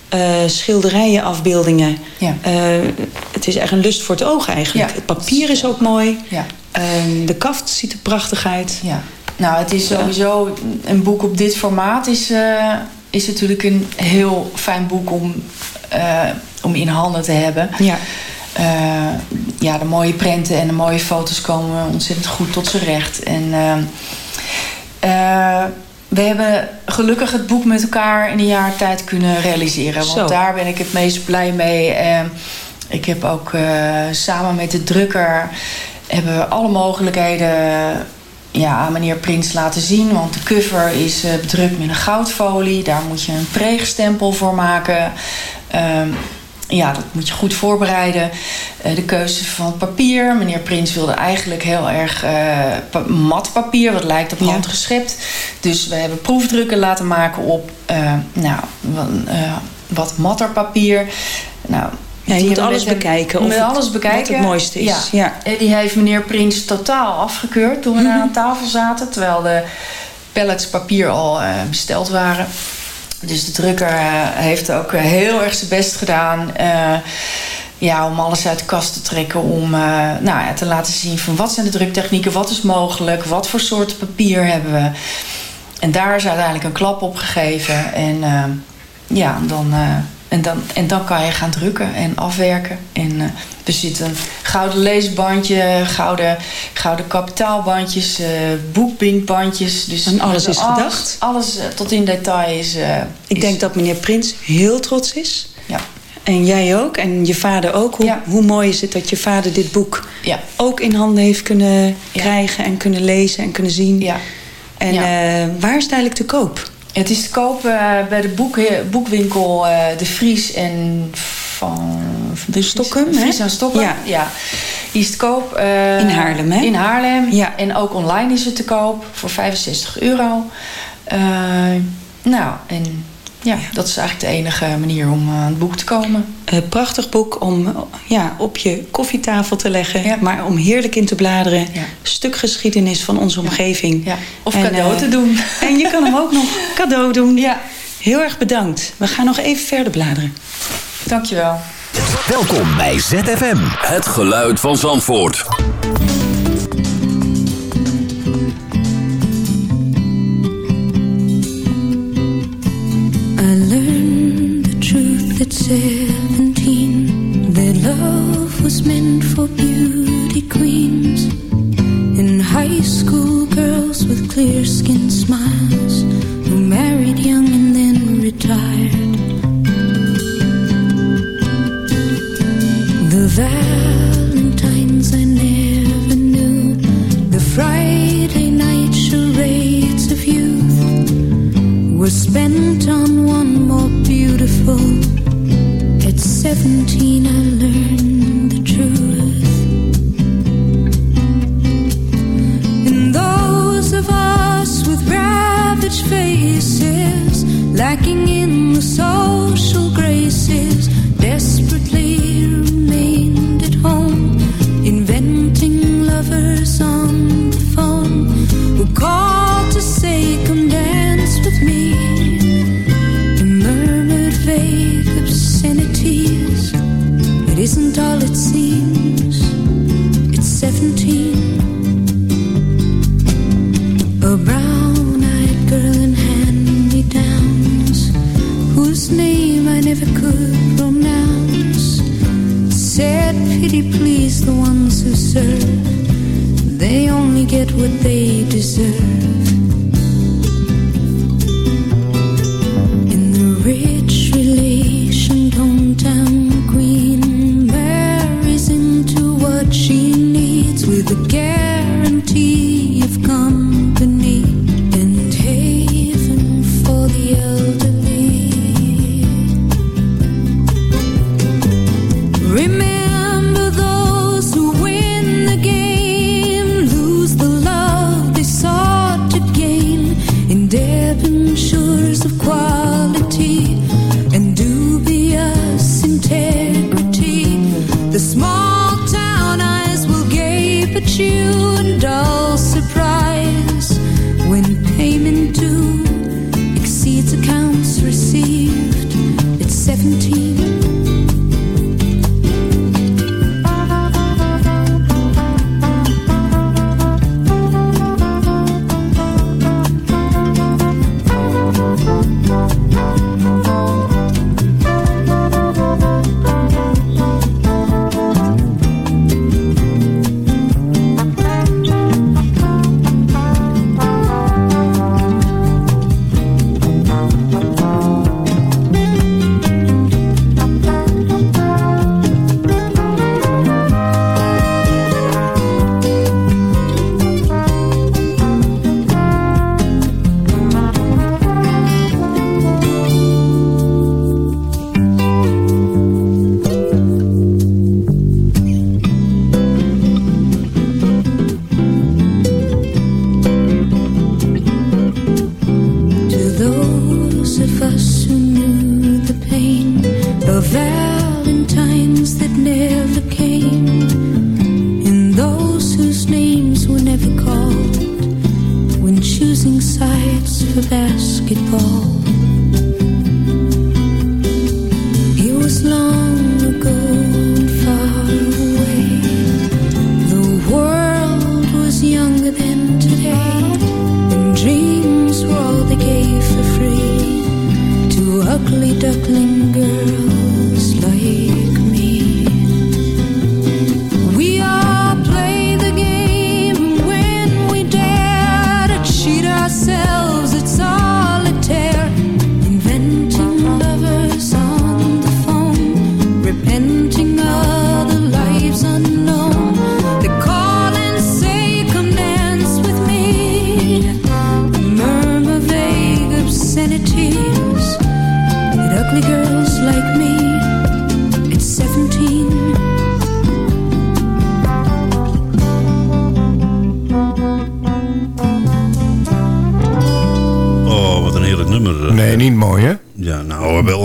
eh, schilderijen, afbeeldingen. Ja. Eh, het is echt een lust voor het oog eigenlijk. Ja. Het papier is ook mooi. Ja. Ehm, de kaft ziet er prachtig uit. Ja. Nou, het is sowieso een boek op dit formaat is, eh, is natuurlijk een heel fijn boek om, om in handen te hebben. Ja. Eh, ja, de mooie prenten en de mooie foto's komen ontzettend goed tot zijn recht. En eh, eh, we hebben gelukkig het boek met elkaar in een jaar tijd kunnen realiseren. Want Zo. daar ben ik het meest blij mee. Ik heb ook samen met de drukker hebben we alle mogelijkheden ja, aan meneer Prins laten zien. Want de cover is bedrukt met een goudfolie. Daar moet je een preegstempel voor maken. Ja, dat moet je goed voorbereiden. Eh, de keuze van het papier. Meneer Prins wilde eigenlijk heel erg eh, pa- mat papier, wat lijkt op Ja. Dus we hebben proefdrukken laten maken op eh, nou, wat, wat matter papier. Nou, Ja, je moet alles bekijken of het- alles bekijken. wat het mooiste is. Ja. Die heeft meneer Prins totaal afgekeurd toen we Mhm. aan tafel zaten. Terwijl de pallets papier al besteld waren. Dus de drukker eh, heeft ook eh, heel erg zijn best gedaan. eh, ja, om alles uit de kast te trekken. Om nou, ja, te laten zien van wat zijn de druktechnieken. Wat is mogelijk. Wat voor soort papier hebben we. En daar is uiteindelijk een klap op gegeven. En ja, dan, en, dan, en dan kan je gaan drukken en afwerken. En eh, er zit een gouden leesbandje, gouden, gouden kapitaalbandjes, eh boekbinkbandjes. Dus En alles is alles, gedacht? Alles eh, tot in detail is... Ik is- denk dat meneer Prins heel trots is. Ja. En jij ook. En je vader ook. Hoe, Ja. hoe mooi is het dat je vader dit boek Ja. ook in handen heeft kunnen Ja. krijgen en kunnen lezen en kunnen zien. Ja. En waar is het eigenlijk te koop? Het is te koop eh, bij de boek, boekwinkel eh, De Vries en van, van de Stockholm, hè? Vries en Stockholm. Ja. Ja. Die is te koop. eh, In Haarlem, hè? In Haarlem. Ja. En ook online is het te koop voor 65 euro. Eh, nou, en ja, dat is eigenlijk de enige manier om aan het boek te komen. Een prachtig boek om eh, ja, op je koffietafel te leggen. Ja. Maar om heerlijk in te bladeren. Ja. Stuk geschiedenis van onze omgeving. Ja. Of En, cadeau eh, te doen. En je kan hem ook nog cadeau doen. Ja. Heel erg bedankt. We gaan nog even verder bladeren. Dankjewel. Welkom bij ZFM. Het geluid van Zandvoort. Learned the truth at seventeen. That love was meant for beauty queens. And high school girls with clear skinned smiles who married young and then retired. The Valentines I never knew, the Friday were spent on one more beautiful. At 17, I learned the truth. And those of us with ravaged faces, lacking in the social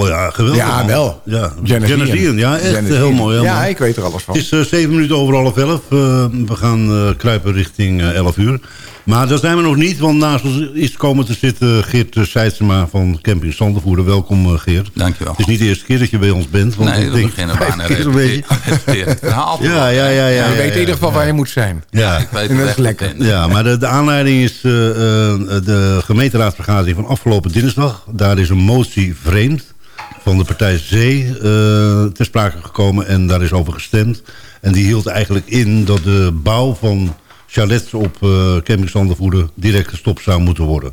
ja, geweldig. Ja, wel. Ja, Ian. Ian, ja, echt heel Ian. mooi. Heel Ja, mooi. ik weet er alles van. Het is eh, zeven minuten over half elf. Eh, we gaan eh, kruipen richting eh, elf uur. Maar daar zijn we nog niet, want naast ons is komen te zitten Geert Seidsema van Camping Zandervoerder. Welkom eh, Geert. Dankjewel. Het is niet de eerste keer dat je bij ons bent. Want Nee, ik we denk beginnen bijna keer zo'n beetje. het verhaal. Ja, ja, ja. ja, je ja, weet in ieder geval waar je moet zijn. Ja, Ik weet En dat is echt lekker. Ja, maar de, de aanleiding is eh, eh, de gemeenteraadsvergadering van afgelopen dinsdag. Daar is een motie vreemd van de partij Zee eh, ter sprake gekomen en daar is over gestemd. En die hield eigenlijk in dat de bouw van chalets op eh camping Zandervoerder direct gestopt zou moeten worden.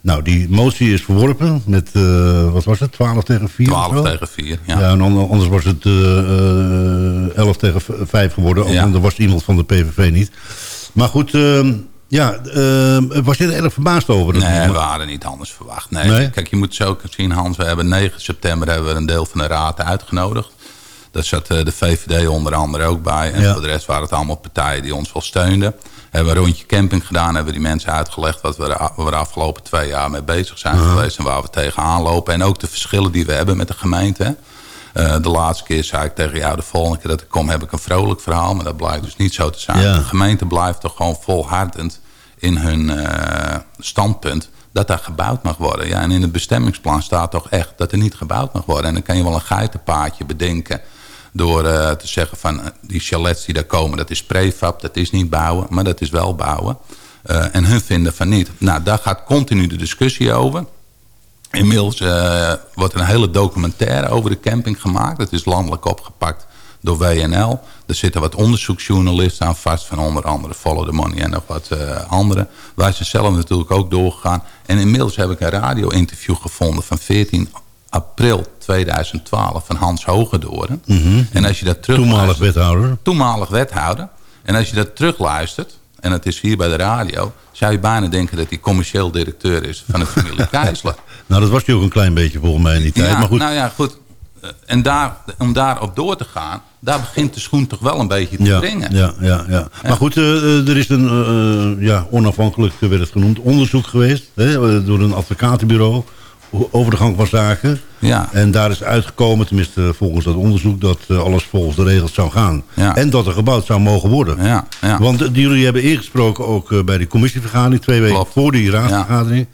Nou, die motie is verworpen met, eh, wat was het, 12 tegen 4? of 12 zo? tegen 4, ja. Ja, en ander- anders was het eh, eh, 11 tegen 5 geworden. Ja. Er was iemand van de PVV niet. Maar goed, ehm, ja, ehm, was je er erg verbaasd over? dat- Nee, we hadden niet anders verwacht. Nee. Nee? Kijk, je moet zo ook zien, Hans. We hebben 9 september hebben we een deel van de raad uitgenodigd. Daar zat eh, de VVD onder andere ook bij. En Ja. voor de rest waren het allemaal partijen die ons wel steunden. Hebben we een rondje camping gedaan. Hebben die mensen uitgelegd wat we de afgelopen twee jaar mee bezig zijn geweest. En waar we tegenaan lopen. En ook de verschillen die we hebben met de gemeente. Eh, de laatste keer zei ik tegen jou, de volgende keer dat ik kom heb ik een vrolijk verhaal. Maar dat blijkt dus niet zo te zijn. Ja. De gemeente blijft toch gewoon volhardend in hun eh, standpunt dat daar gebouwd mag worden. Ja, en in het bestemmingsplan staat toch echt dat er niet gebouwd mag worden. En dan kan je wel een geitenpaadje bedenken door eh, te zeggen van die chalets die daar komen, dat is prefab, dat is niet bouwen, maar dat is wel bouwen. En hun vinden van niet. Nou, daar gaat continu de discussie over. Inmiddels eh, wordt een hele documentaire over de camping gemaakt. Dat is landelijk opgepakt door WNL. Er zitten wat onderzoeksjournalisten aan vast... van onder andere Follow the Money en nog wat eh andere. Wij zijn zelf natuurlijk ook doorgegaan. En inmiddels heb ik een radio-interview gevonden... van 14 april 2012 van Hans Hogedoren. En als je dat terug Toenmalig wethouder. toenmalig wethouder. En als je dat terugluistert, en het is hier bij de radio... zou je bijna denken dat hij commercieel directeur is van de familie Keisler. Nou, dat was hij ook een klein beetje volgens mij in die tijd. Ja, maar goed, nou ja, goed. Eh, En daar, om daarop door te gaan, daar begint de schoen toch wel een beetje te ja, dringen. ja, ja, ja. Maar goed, eh, eh, er is een ja, onafhankelijk, werd het genoemd, onderzoek geweest hè, door een advocatenbureau over de gang van zaken. Ja. En daar is uitgekomen, tenminste volgens dat onderzoek, dat alles volgens de regels zou gaan. Ja. En dat er gebouwd zou mogen worden. Ja, ja. Want die jullie hebben ingesproken ook bij die commissievergadering, twee weken voor die raadsvergadering.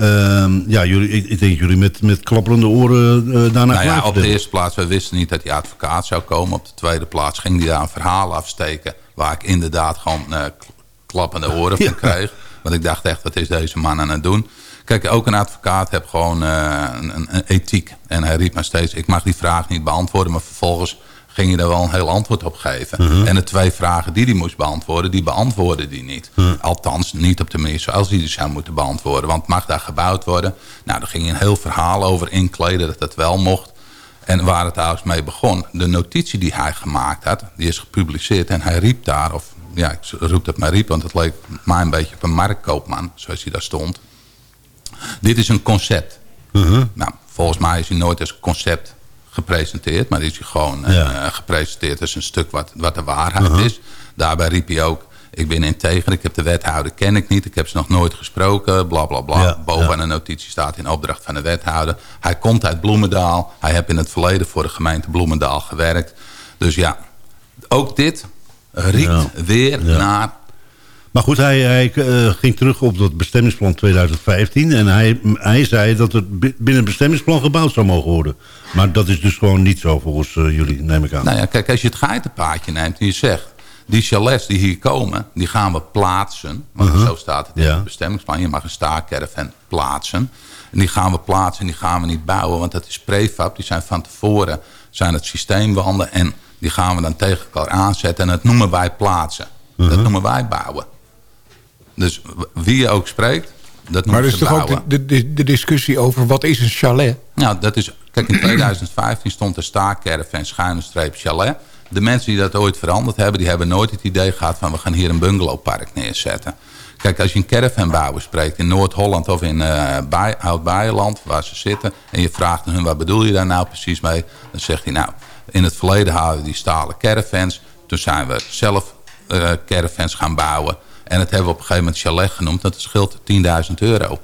Ehm, ja, jullie, ik, ik denk jullie met, met klapperende oren eh daarna Nou ja, op de eerste plaats, we wisten niet dat die advocaat zou komen. Op de tweede plaats ging hij daar een verhaal afsteken... waar ik inderdaad gewoon eh, klappende oren van Ja. kreeg. Want ik dacht echt, wat is deze man aan het doen? Kijk, ook een advocaat heeft gewoon eh, een, een, een ethiek. En hij riep maar steeds, ik mag die vraag niet beantwoorden... maar vervolgens ging hij er wel een heel antwoord op geven. Mhm. En de twee vragen die hij moest beantwoorden, die beantwoordde hij niet. Althans, niet op de manier zoals hij die zou moeten beantwoorden. Want mag daar gebouwd worden? Nou, daar ging een heel verhaal over inkleden dat dat wel mocht. En waar het trouwens mee begon, de notitie die hij gemaakt had, die is gepubliceerd. En hij riep daar, of ja, ik roep dat maar riep, want het leek mij een beetje op een marktkoopman, zoals hij daar stond. Dit is een concept. Mhm. Nou, volgens mij is hij nooit als concept gepresenteerd, maar is hij gewoon eh, Ja. gepresenteerd als een stuk wat, wat de waarheid Uh-huh. is. Daarbij riep hij ook, ik ben integer, ik heb de wethouder, ken ik niet, ik heb ze nog nooit gesproken, bla bla bla. Ja, ja. een notitie staat in opdracht van de wethouder. Hij komt uit Bloemendaal, hij heeft in het verleden voor de gemeente Bloemendaal gewerkt. Dus ja, ook dit riekt Ja. weer naar Maar goed, hij, hij eh, ging terug op dat bestemmingsplan 2015. En hij, hij zei dat het bi- binnen het bestemmingsplan gebouwd zou mogen worden. Maar dat is dus gewoon niet zo volgens eh, jullie, neem ik aan. Nou ja, kijk, als je het geitenpaadje neemt en je zegt... die chalets die hier komen, die gaan we plaatsen. Want Uh-huh. zo staat het in Ja. het bestemmingsplan. Je mag een staakerven plaatsen. En die gaan we plaatsen en die gaan we niet bouwen. Want dat is prefab. Die zijn van tevoren zijn het systeemwanden. En die gaan we dan tegen elkaar aanzetten. En dat noemen wij plaatsen. Dat Mhm. noemen wij bouwen. Dus wie je ook spreekt, dat Maar er is toch ook de, de, de discussie over wat is een chalet? Nou, dat is... Kijk, in 2015 stond de staakerven schuine streep chalet. De mensen die dat ooit veranderd hebben... die hebben nooit het idee gehad van... we gaan hier een bungalowpark neerzetten. Kijk, als je een caravanbouwer spreekt in Noord-Holland of in eh Baai- Oud-Beijerland... waar ze zitten... en je vraagt aan hun, wat bedoel je daar nou precies mee? Dan zegt hij, nou, in het verleden hadden we die stalen caravans. Toen zijn we zelf eh, caravans gaan bouwen. En dat hebben we op een gegeven moment chalet genoemd. Dat scheelt 10.000 euro.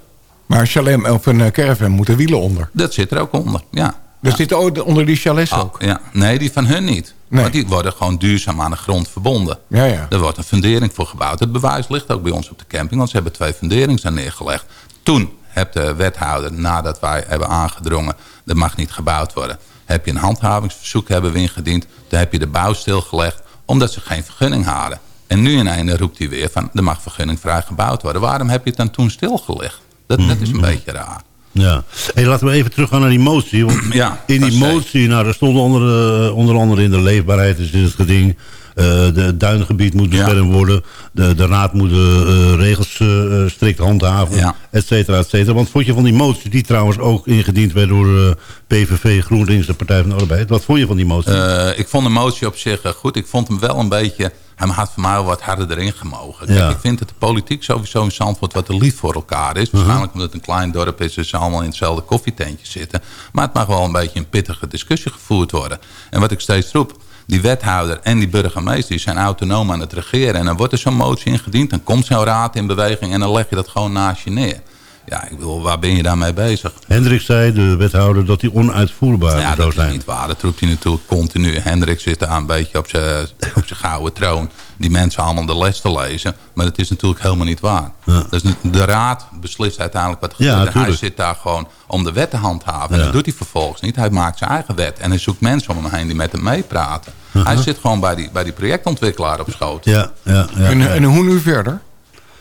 Maar een chalet of een eh, caravan moeten wielen onder. Dat zit er ook onder, ja. Dat zit ook onder die chalets Ah, ook. ja. Nee, die van hun niet. Want die worden gewoon duurzaam aan de grond verbonden. Ja, ja. Er wordt een fundering voor gebouwd. Het bewijs ligt ook bij ons op de camping, want ze hebben twee funderingen daar neergelegd. Toen heeft de wethouder, nadat wij hebben aangedrongen, er mag niet gebouwd worden, heb je een handhavingsverzoek hebben we ingediend. Toen heb je de bouw stilgelegd, omdat ze geen vergunning hadden. En nu in einde roept hij weer van, er mag vergunningvrij gebouwd worden. Waarom heb je het dan toen stilgelegd? Dat, dat is een beetje raar. Ja. Hey, laten we even teruggaan naar die motie. Want Ja, in die motie, nou, daar stond onder, eh, onder andere in de leefbaarheid is in het geding. eh, de, het duingebied moet beschermd worden. De, de raad moet de eh, regels eh, eh, strikt handhaven. Ja. Et cetera, et cetera. Want vond je van die motie, die trouwens ook ingediend werd door eh, PVV, GroenLinks, de Partij van de Arbeid. Wat vond je van die motie? Eh, ik vond de motie op zich eh, goed. Ik vond hem wel een beetje... Hij had voor mij wat harder erin gemogen. Kijk, Ja. Ik vind dat de politiek sowieso in Zandvoort wat te lief voor elkaar is. Waarschijnlijk omdat het een klein dorp is... dus ze allemaal in hetzelfde koffietentje zitten. Maar het mag wel een beetje een pittige discussie gevoerd worden. En wat ik steeds roep... Die wethouder en die burgemeester die zijn autonoom aan het regeren. En dan wordt er zo'n motie ingediend. Dan komt zo'n raad in beweging en dan leg je dat gewoon naast je neer. Ja, ik bedoel, waar ben je daarmee bezig? Hendrik zei, de wethouder, dat die onuitvoerbaar Ja, zou dat is zijn. niet waar. Dat roept hij natuurlijk continu. Hendrik zit daar een beetje op zijn op zijn gouden troon. Die mensen allemaal de les te lezen. Maar dat is natuurlijk helemaal niet waar. Dus de raad beslist uiteindelijk wat er Ja, gebeurt. En hij zit daar gewoon om de wet te handhaven. En Ja. dat doet hij vervolgens niet. Hij maakt zijn eigen wet. En hij zoekt mensen om hem heen die met hem meepraten. Hij zit gewoon bij die, bij die projectontwikkelaar op schoot. Ja, ja, ja. En, ja. en hoe nu verder?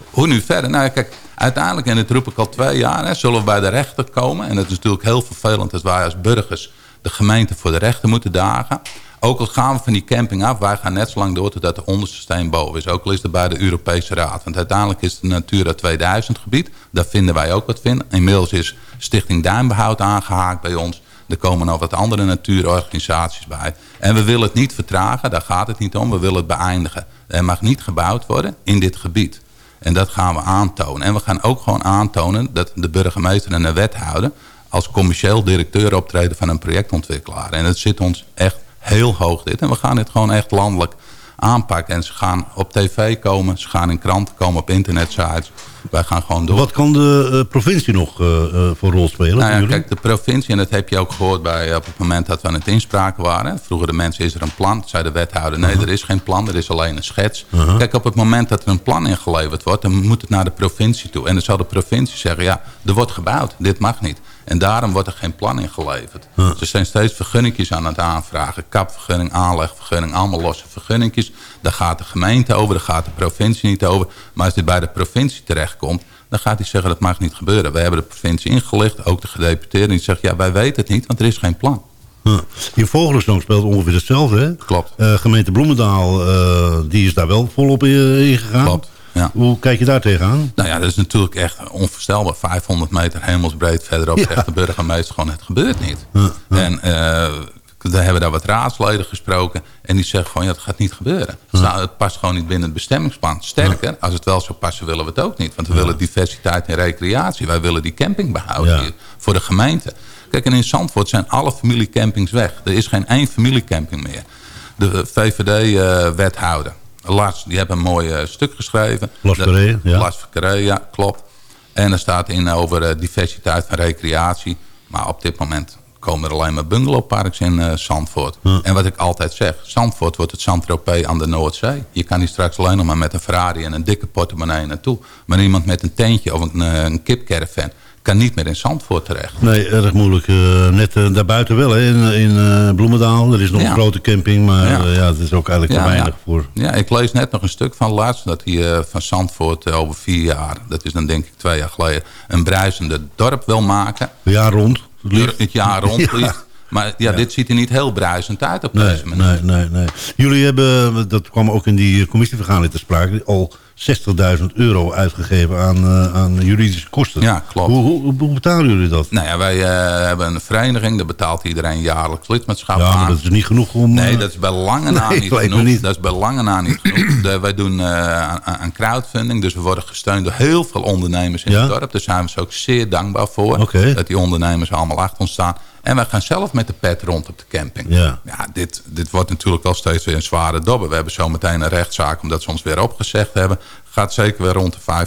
Hoe nu verder? Nou, kijk, uiteindelijk, en dat roep ik al twee jaar, hè, zullen we bij de rechter komen. En dat is natuurlijk heel vervelend als wij als burgers de gemeente voor de rechter moeten dagen. Ook al gaan we van die camping af, wij gaan net zo lang door totdat de onderste steen boven is. Ook al is het bij de Europese Raad. Want uiteindelijk is het een Natura 2000 gebied. Daar vinden wij ook wat van. Inmiddels is Stichting Duinbehoud aangehaakt bij ons. Er komen nog wat andere natuurorganisaties bij. En we willen het niet vertragen, daar gaat het niet om. We willen het beëindigen. Er mag niet gebouwd worden in dit gebied. En dat gaan we aantonen. En we gaan ook gewoon aantonen dat de burgemeester en de wethouder... als commercieel directeur optreden van een projectontwikkelaar. En het zit ons echt heel hoog dit. En we gaan dit gewoon echt landelijk aanpakken. En ze gaan op tv komen, ze gaan in kranten komen, op internetsites. Wij gaan gewoon door. Wat kan de eh, provincie nog eh, voor rol spelen? Nou ja, kijk, de provincie, en dat heb je ook gehoord bij, op het moment dat we aan het inspraken waren. Vroeger de mensen, is er een plan? Zei de wethouder, nee, er is geen plan, er is alleen een schets. Uh-huh. Kijk, op het moment dat er een plan ingeleverd wordt, dan moet het naar de provincie toe. En dan zal de provincie zeggen, ja, er wordt gebouwd, dit mag niet. En daarom wordt er geen plan ingeleverd. Ze zijn steeds vergunningjes aan het aanvragen. Kapvergunning, aanlegvergunning, allemaal losse vergunningjes. Daar gaat de gemeente over, daar gaat de provincie niet over. Maar als dit bij de provincie terechtkomt, dan gaat hij zeggen dat mag niet gebeuren. We hebben de provincie ingelicht, ook de gedeputeerde. Die zegt, ja, wij weten het niet, want er is geen plan. In Vogelensdonk speelt ongeveer hetzelfde, hè? Klopt. Eh, gemeente Bloemendaal, eh, die is daar wel volop in, in gegaan. Klopt, ja. Hoe kijk je daar tegenaan? Nou ja, dat is natuurlijk echt onvoorstelbaar. 500 meter hemelsbreed verderop Ja. zegt de burgemeester gewoon, het gebeurt niet. Ja. En eh we hebben daar wat raadsleden gesproken. En die zeggen gewoon, ja, het gaat niet gebeuren. Het, staat- het past gewoon niet binnen het bestemmingsplan. Sterker, als het wel zou passen, willen we het ook niet. Want we willen diversiteit en recreatie. Wij willen die camping behouden hier voor de gemeente. Kijk, en in Zandvoort zijn alle familiecampings weg. Er is geen één familiecamping meer. De VVD-wethouder, Lars, die heeft een mooi eh, stuk geschreven. Lars ja. Ja, klopt. En er staat in over eh, diversiteit van recreatie. Maar op dit moment komen er alleen maar bungalowparks in eh, Zandvoort. En wat ik altijd zeg, Zandvoort wordt het Saint-Tropez aan de Noordzee. Je kan hier straks alleen nog maar met een Ferrari en een dikke portemonnee naartoe. Maar iemand met een tentje of een, een kipcaravan, kan niet meer in Zandvoort terecht. Nee, erg moeilijk. Eh, net eh, daarbuiten wel, hè, in, in eh, Bloemendaal. Er is nog Ja. een grote camping, maar Ja. ja, het is ook eigenlijk te weinig voor. Ja, ik lees net nog een stuk van laatst... dat hij van Zandvoort over vier jaar... dat is dan denk ik twee jaar geleden... een bruisende dorp wil maken. Een jaar rond. het. Het jaar rond Ja. Maar ja, dit ziet er niet heel bruisend uit op Nee, deze manier. nee, nee, nee. Jullie hebben, dat kwam ook in die commissievergadering te sprake... al 60.000 euro uitgegeven aan, eh, aan juridische kosten. Ja, klopt. Hoe, hoe, hoe betalen jullie dat? Nou ja, wij eh, hebben een vereniging. Daar betaalt iedereen jaarlijks lidmaatschap Ja, maar aan. dat is niet genoeg om... Nee, eh, dat is bij lange na Nee, niet genoeg. niet. Dat is bij lange na niet genoeg. De- wij doen aan, aan crowdfunding. Dus we worden gesteund door heel veel ondernemers in Ja? het dorp. Daar zijn we ze ook zeer dankbaar voor. Dat die ondernemers allemaal achter ons staan. En wij gaan zelf met de pet rond op de camping. Ja. Ja, dit, dit wordt natuurlijk wel steeds weer een zware dobber. We hebben zo meteen een rechtszaak omdat ze ons weer opgezegd hebben. Gaat zeker weer rond de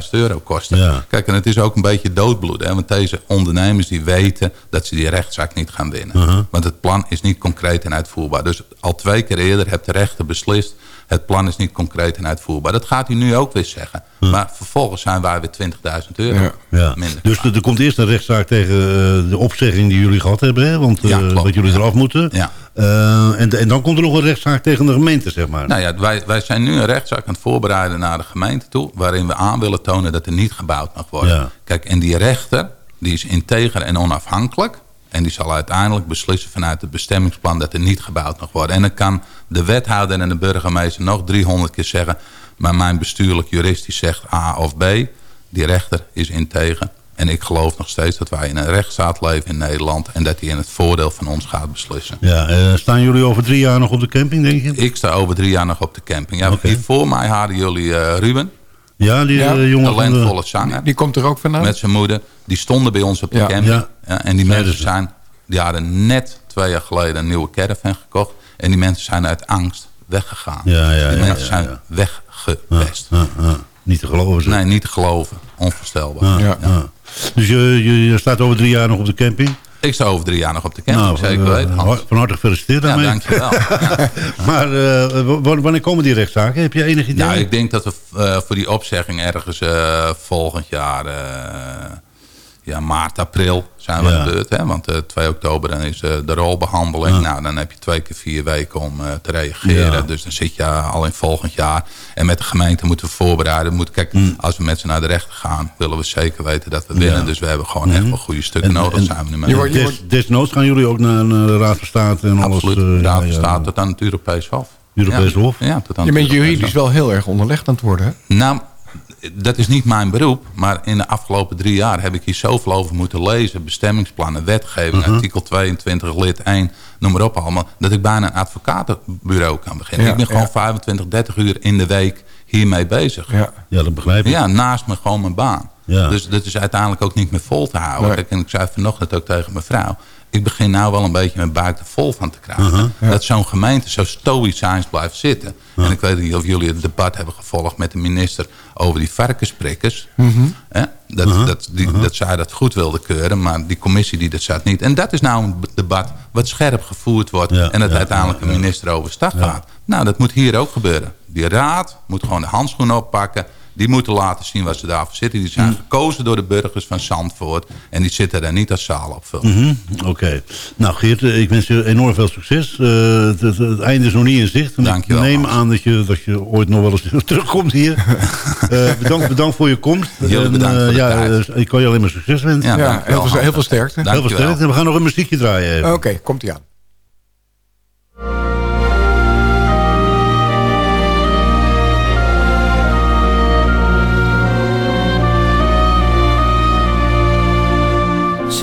15.000, 20.000 euro kosten. Ja. Kijk, en het is ook een beetje doodbloed. Hè? Want deze ondernemers die weten dat ze die rechtszaak niet gaan winnen. Uh-huh. Want het plan is niet concreet en uitvoerbaar. Dus al twee keer eerder heeft de rechter beslist... het plan is niet concreet en uitvoerbaar. Dat gaat hij nu ook weer zeggen. Maar vervolgens zijn wij weer 20.000 euro Ja. Ja. minder. Dus er komt eerst een rechtszaak tegen eh, de opzegging die jullie gehad hebben. Hè? Want Ja, eh, dat jullie eraf moeten. Ja. Eh, en, en dan komt er nog een rechtszaak tegen de gemeente, zeg maar. Nou ja, wij, wij zijn nu een rechtszaak aan het voorbereiden naar de gemeente toe... waarin we aan willen tonen dat er niet gebouwd mag worden. Ja. Kijk, en die rechter die is integer en onafhankelijk... en die zal uiteindelijk beslissen vanuit het bestemmingsplan... dat er niet gebouwd mag worden. En dan kan de wethouder en de burgemeester nog 300 keer zeggen... maar mijn bestuurlijk jurist die zegt A of B... die rechter is integer. En ik geloof nog steeds dat wij in een rechtsstaat leven in Nederland... en dat hij in het voordeel van ons gaat beslissen. Ja, eh, staan jullie over drie jaar nog op de camping, denk je? Ik sta over drie jaar nog op de camping. Ja. Hier voor mij hadden jullie eh, Ruben, Ja, die Ja, eh, jongen de... talentvolle zanger, Die komt er ook vandaan? met zijn moeder. Die stonden bij ons op de Ja. camping. Ja. Ja, en die mensen zijn, die hadden net twee jaar geleden een nieuwe caravan gekocht. En die mensen zijn uit angst weggegaan. Ja, ja, die ja, mensen ja, zijn ja. weggepest. Ja, ja. Niet te geloven. zeg. Nee, niet te geloven. Onvoorstelbaar. Ja, ja. Dus je, je, je staat over drie jaar nog op de camping? Ik sta over drie jaar nog op de camping, zeker eh, weten. Van harte gefeliciteerd Ja, daarmee. dankjewel. maar eh, wanneer komen die rechtszaken? Heb je enig idee? Nou, ik denk dat we eh, voor die opzegging ergens volgend jaar... eh, ja, maart, april zijn we Ja. aan de beurt. Hè? Want eh 2 oktober dan is eh, de rolbehandeling. Ja. Nou, dan heb je twee keer vier weken om eh, te reageren. Ja. Dus dan zit je al in volgend jaar. En met de gemeente moeten we voorbereiden. We Moeten, kijk, als we met ze naar de rechter gaan... willen we zeker weten dat we winnen. Mm. Ja. Dus we hebben gewoon echt wel goede stukken En- nodig. en- zijn we nu mee. Je wordt- je Des, desnoods gaan jullie ook naar een eh, Raad van State en alles. Absoluut. eh, Raad ja, van ja. State tot aan het Europees Hof. Europees Ja. Hof? Ja, tot aan Je bent juridisch wel heel erg onderlegd aan het worden, hè? Nou, dat is niet mijn beroep. Maar in de afgelopen drie jaar heb ik hier zoveel over moeten lezen. Bestemmingsplannen, wetgeving, Mhm. artikel 22, lid 1, noem maar op allemaal. Dat ik bijna een advocatenbureau kan beginnen. Ja, ik ben gewoon ja. 25, 30 uur in de week hiermee bezig. Ja. Ja, dat begrijp ik. Ja, naast me gewoon mijn baan. Ja. Dus dat is uiteindelijk ook niet meer vol te houden. Nee. En ik zei vanochtend ook tegen mijn vrouw. Ik begin nou wel een beetje mijn buik er vol van te krijgen. Uh-huh. Dat zo'n gemeente zo stoïcijns blijft zitten. En ik weet niet of jullie het debat hebben gevolgd met de minister over die varkensprikkers. Hè? Dat, Uh-huh. dat, die, dat zij dat goed wilde keuren, maar die commissie die dat zat niet. En dat is nou een debat wat scherp gevoerd wordt Ja, en dat ja, uiteindelijk ja. minister overstag gaat. Nou, dat moet hier ook gebeuren. Die raad moet gewoon de handschoen oppakken. Die moeten laten zien wat ze daarvoor zitten. Die zijn Mm. gekozen door de burgers van Zandvoort. En die zitten daar niet als zaal op vullen. Mhm, Oké. Nou Geert, eh, ik wens je enorm veel succes. Eh, het, het, het einde is nog niet in zicht. En ik neem Hans. aan dat je, dat je ooit nog wel eens terugkomt hier. Eh, bedankt, bedankt voor je komst. En, bedankt eh, voor de ja, tijd. ik kan je alleen maar succes wensen. Ja, heel veel, heel veel sterkte. Heel veel Dankjewel. sterkte. We gaan nog een muziekje draaien. even. Oké, komt ie aan.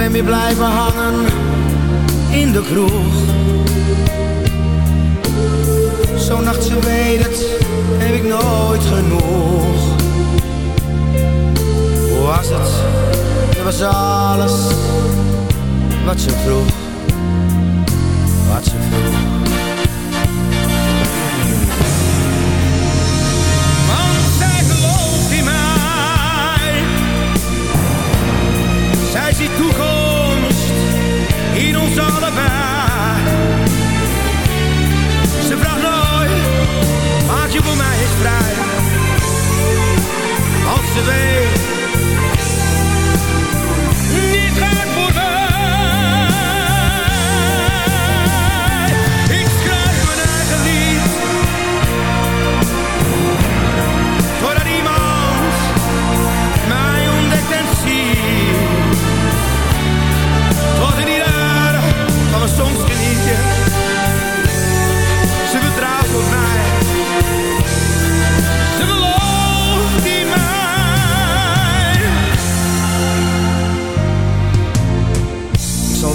Ben weer blijven hangen in de kroeg. Zo'n nacht, ze weet het, heb ik nooit genoeg. Hoe was het? Het was alles wat ze vroeg, vrij. Als ze weet,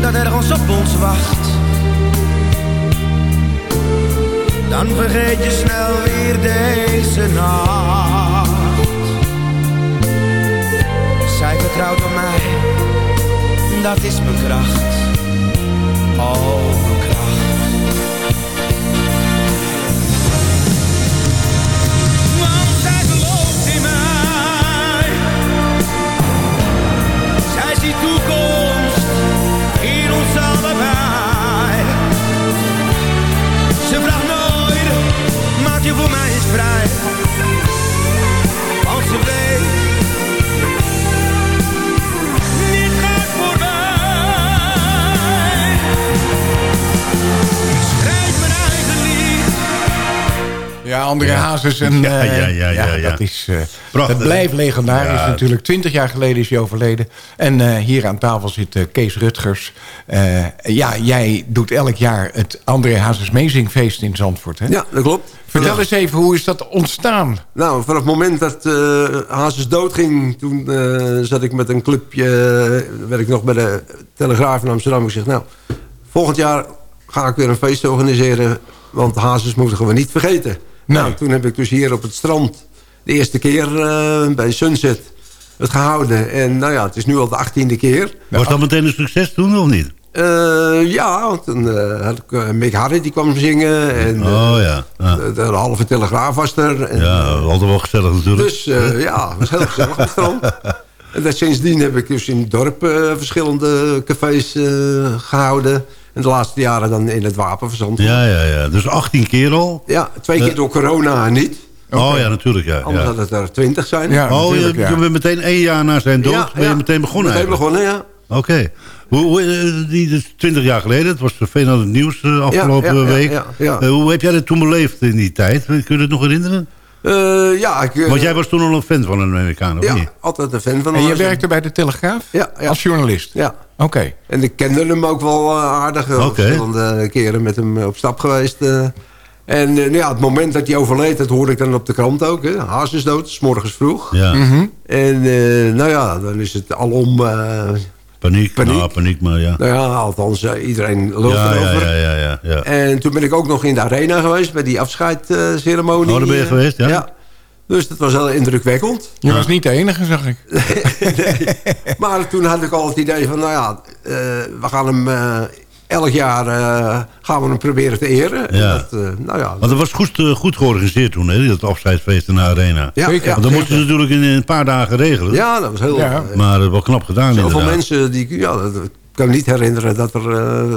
dat ergens op ons wacht. Dan vergeet je snel weer deze nacht. Zij vertrouwt op mij, dat is mijn kracht. Oh, mijn kracht. Want zij gelooft in mij. Zij ziet toekomst Ze vraagt nooit, maak je voor mij eens vrij. Want ze weet, Ja, André Ja. Hazes. En, Ja, eh, ja, ja, ja, ja. Dat, is, eh, Prachtig, dat blijft hè? legendarisch Ja. natuurlijk. Twintig jaar geleden is hij overleden. En eh, hier aan tafel zit eh, Kees Rutgers. Eh, ja, jij doet elk jaar het André Hazes Mezingfeest in Zandvoort. Hè? Ja, dat klopt. Vertel Ja. eens even, hoe is dat ontstaan? Nou, vanaf het moment dat eh Hazes doodging... toen eh, zat ik met een clubje... eh, werd ik nog bij de Telegraaf in Amsterdam. Ik zeg, nou, volgend jaar ga ik weer een feest organiseren... want Hazes moeten we niet vergeten. Nou, toen heb ik dus hier op het strand... de eerste keer eh, bij Sunset het gehouden. En nou ja, het is nu al de achttiende keer. Was dat meteen een succes toen of niet? Eh, ja, want toen eh, had ik Mick Harry die kwam zingen. En, Oh ja. ja. de, de halve telegraaf was er. En, Ja, altijd wel gezellig natuurlijk. Dus ja, het was heel gezellig op het strand. En dat, sindsdien heb ik dus in het dorp verschillende cafés eh, gehouden. En de laatste jaren dan in het wapenverzand. Ja, ja, ja. Dus 18 keer al? Ja, twee keer Eh, door corona niet. Oh ja, natuurlijk. Ja, Anders ja. had het er twintig zijn. oh, je, je bent meteen één jaar na zijn dood Ja, ben je ja. meteen begonnen Meteen eigenlijk? begonnen, ja. Oké. Hoe, hoe, eh, die dus 20 jaar geleden, het was veel aan het nieuws eh, afgelopen ja, ja, week. ja, ja. Eh, hoe heb jij dat toen beleefd in die tijd? Kun je het nog herinneren? Eh, ja, ik, eh, Want jij was toen al een fan van een Amerikaan, of ja, niet? altijd een fan van En je werkte bij de Telegraaf? Ja, ja. Als journalist? Ja. Oké. En ik kende hem ook wel eh, aardig. eh, Oké. Verschillende keren met hem op stap geweest. eh. En eh, nou ja, het moment dat hij overleed, dat hoorde ik dan op de krant ook. Hè. Haas is dood, s morgens vroeg. Ja. En eh, nou ja, dan is het alom... eh Paniek, Paniek. Nou, paniek, maar ja. nou ja, althans, eh, iedereen loopt Ja, ja, erover. ja, ja, ja, ja. En toen ben ik ook nog in de arena geweest, bij die afscheidsceremonie. Oh, daar ben je eh, geweest, ja? Dus dat was heel indrukwekkend. Je was niet de enige, zag ik. Maar toen had ik al het idee van, nou ja, eh, we gaan hem eh, elk jaar eh, gaan we hem proberen te eren. En Ja. Dat, eh, nou ja, Want dat was goed, eh, goed georganiseerd toen, hè? Dat afscheidsfeest in de arena. Ja, Want dat moesten ze natuurlijk in een paar dagen regelen. ja, dat was heel... Ja. Maar uh, wel knap gedaan zoveel inderdaad. mensen, die, ja, dat, ik kan me niet herinneren dat er eh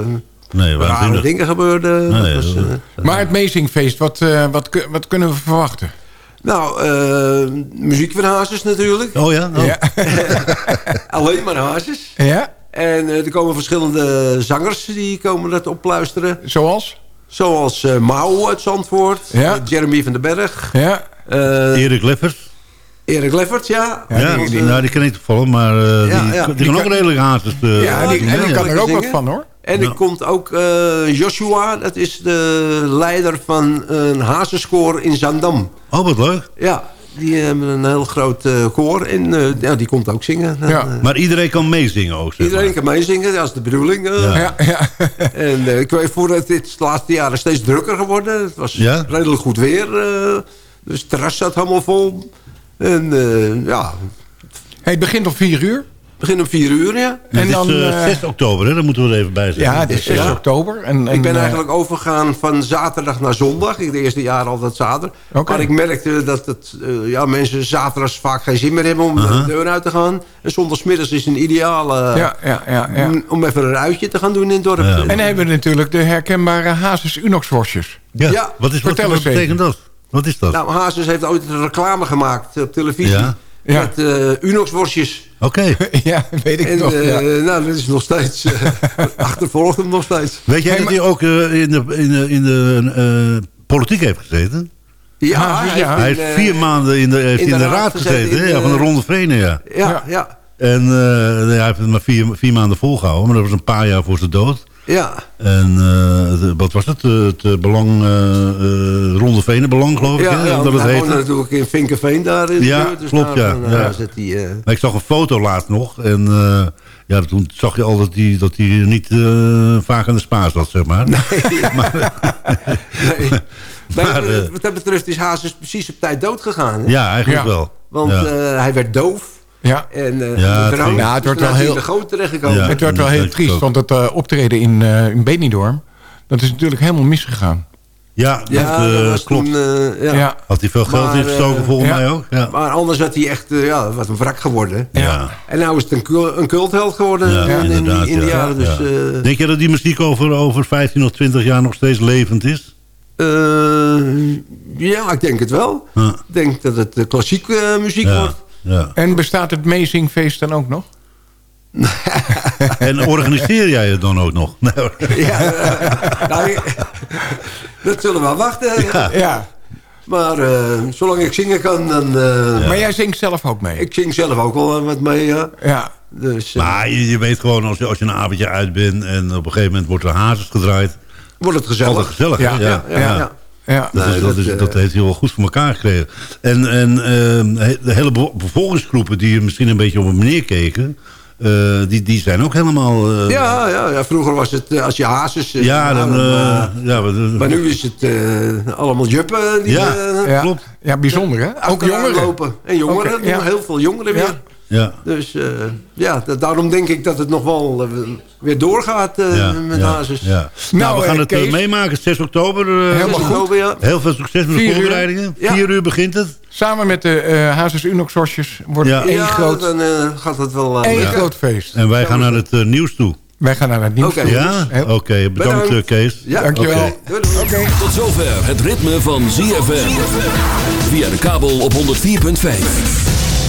Nee, rare dingen gebeurden. Nee, Dat was, dat- Maar het Mezingfeest, wat, eh, wat, wat kunnen we verwachten? nou, eh, muziek van Hazes natuurlijk. Oh ja? Oh. Ja. Alleen maar Hazes. ja? En eh, er komen verschillende zangers die komen dat opluisteren. Zoals? Zoals eh Mauw uit Zandvoort. Ja. eh, Jeremy van den Berg. Ja? eh, Erik Leffers. Erik Leffert, ja. Ja, Die eh, nou, die ken ik toevallig, maar eh, Ja, die, ja. die, Die kan ook kan- redelijk hazes. eh, Ja, die- en die kan er ook wat van, hoor. En er komt ook eh, Joshua, dat is de leider van een hazenskoor in Zandam. Oh, wat leuk. Ja, die hebben een heel groot eh, koor en eh, ja, die komt ook zingen. Ja. Eh, Maar iedereen kan meezingen ook, zeg Iedereen kan meezingen, dat is de bedoeling. eh. Ja. Ja, ja. En eh, ik weet voordat dit is de laatste jaren steeds drukker geworden. Het was Ja? redelijk goed weer. eh, dus het terras zat helemaal vol. En eh, ja, Hey, het begint om vier uur. Het begint om vier uur, ja. En En het dan, is eh, eh, 6 oktober, hè? daar moeten we er even bij zeggen. Ja, het is 6 Ja. oktober. En, en, ik ben eh, eigenlijk overgegaan van zaterdag naar zondag. Ik de eerste jaren altijd zaterdag. Maar ik merkte dat het, ja, mensen zaterdags vaak geen zin meer hebben om de deur uit te gaan. En zondagsmiddags is een ideale Ja, ja, ja, ja. om- even een uitje te gaan doen in het dorp. Ja. En dan hebben we natuurlijk de herkenbare Hazes Unox worstjes. Ja. Ja, Wat, is, wat, wat betekent dat? Wat is dat? Nou, Hazes heeft ooit een reclame gemaakt op televisie. Ja. Met eh Unox-worstjes. Oké. ja, weet ik En nog. eh, ja. nou, dat is nog steeds... eh, achtervolgt hem nog steeds. Weet jij Hey, dat hij ook eh, in de, in de, in de eh, politiek heeft gezeten? Ja, Hazes, ja. Hij heeft vier maanden in de, heeft in in de de raad raad gezeten, in ja, van de de- Ronde Venen, ja. Ja, ja, En eh, hij heeft het maar vier, vier maanden volgehouden, maar dat was een paar jaar voor zijn dood. Ja. En eh, de- wat was het? Het eh, belang, eh, Ronde Venen belang, geloof ik, Ja, ja, dat het heette. natuurlijk in Vinkenveen daar in de Ja, buurt, dus klopt, daar, ja, ja. zit Maar ik zag een foto laatst nog. En ja, toen zag je al dat hij dat die niet vaak aan de spaas zat, zeg maar. nee. Nee, Maar, eh, wat dat betreft is Hazes precies op tijd dood gegaan. hè? Ja, eigenlijk Ja. wel. Want hij werd doof. Ja. En eh Ja, het Ja, het wordt wel heel- in de goot terechtgekomen. Ja. het werd wel heel triest, want het eh, optreden in, eh in Benidorm... dat is natuurlijk helemaal misgegaan. ja, Ja, dat, dat was klopt. toen... eh, ja. Ja. Had hij veel geld Maar, ingestoken, volgens ja. mij ook. Ja. Maar anders had hij echt ja, wat een wrak geworden. Ja. En nou is het een, een cultheld geworden Ja, in, in, inderdaad, die, in die ja. jaren. Dus, Ja. eh, Denk je dat die muziek over, over 15 of 20 jaar nog steeds levend is? eh, ja, ik denk het wel. Ik denk dat het klassieke muziek Ja. wordt. Ja. En bestaat het Meezingfeest dan ook nog? En organiseer jij het dan ook nog? Ja, nou, dat zullen we wel wachten. Ja. Ja. Maar eh, zolang ik zingen kan, dan... eh, Maar jij zingt zelf ook mee? Ik zing zelf ook wel wat mee, ja. Ja. Dus eh, Maar je, je weet gewoon, als je, als je een avondje uit bent... en op een gegeven moment wordt er hazes gedraaid... wordt het gezellig. Altijd gezellig, Ja, ja, ja. Dat, Nee, is, dat, dat, is, dat heeft hij wel goed voor elkaar gekregen. En, en eh, he- de hele be- bevolkingsgroepen die misschien een beetje op hem neerkeken... eh, die, die zijn ook helemaal... eh, Ja, ja, ja, vroeger was het eh, als je hazes... ja, dan... ja, maar, maar nu is het eh, allemaal juppen die Ja. Ja. Klopt. Ja, bijzonder hè? Ook jongeren. lopen. En jongeren, ja. heel veel jongeren Ja. weer. Ja, Dus eh, ja, da- daarom denk ik dat het nog wel eh, weer doorgaat eh, ja, met ja, hazes. ja. Nou, Nou, we gaan het Kees. meemaken, 6 oktober. eh, Helemaal goed. oktober, ja. Heel veel succes met de Vier voorbereidingen. Ja. Vier uur begint het. Samen met de eh Hazes Unox worstjes wordt Ja. het één, Ja, groot, dan eh, gaat het wel... één groot feest. En wij gaan naar het nieuws toe. Wij gaan naar het nieuws. Oké. toe. Ja? Oké, bedankt Bedankt. eh, Kees. Ja, Dankjewel. Doei. Tot zover het ritme van ZFM. Via de kabel op 104.5.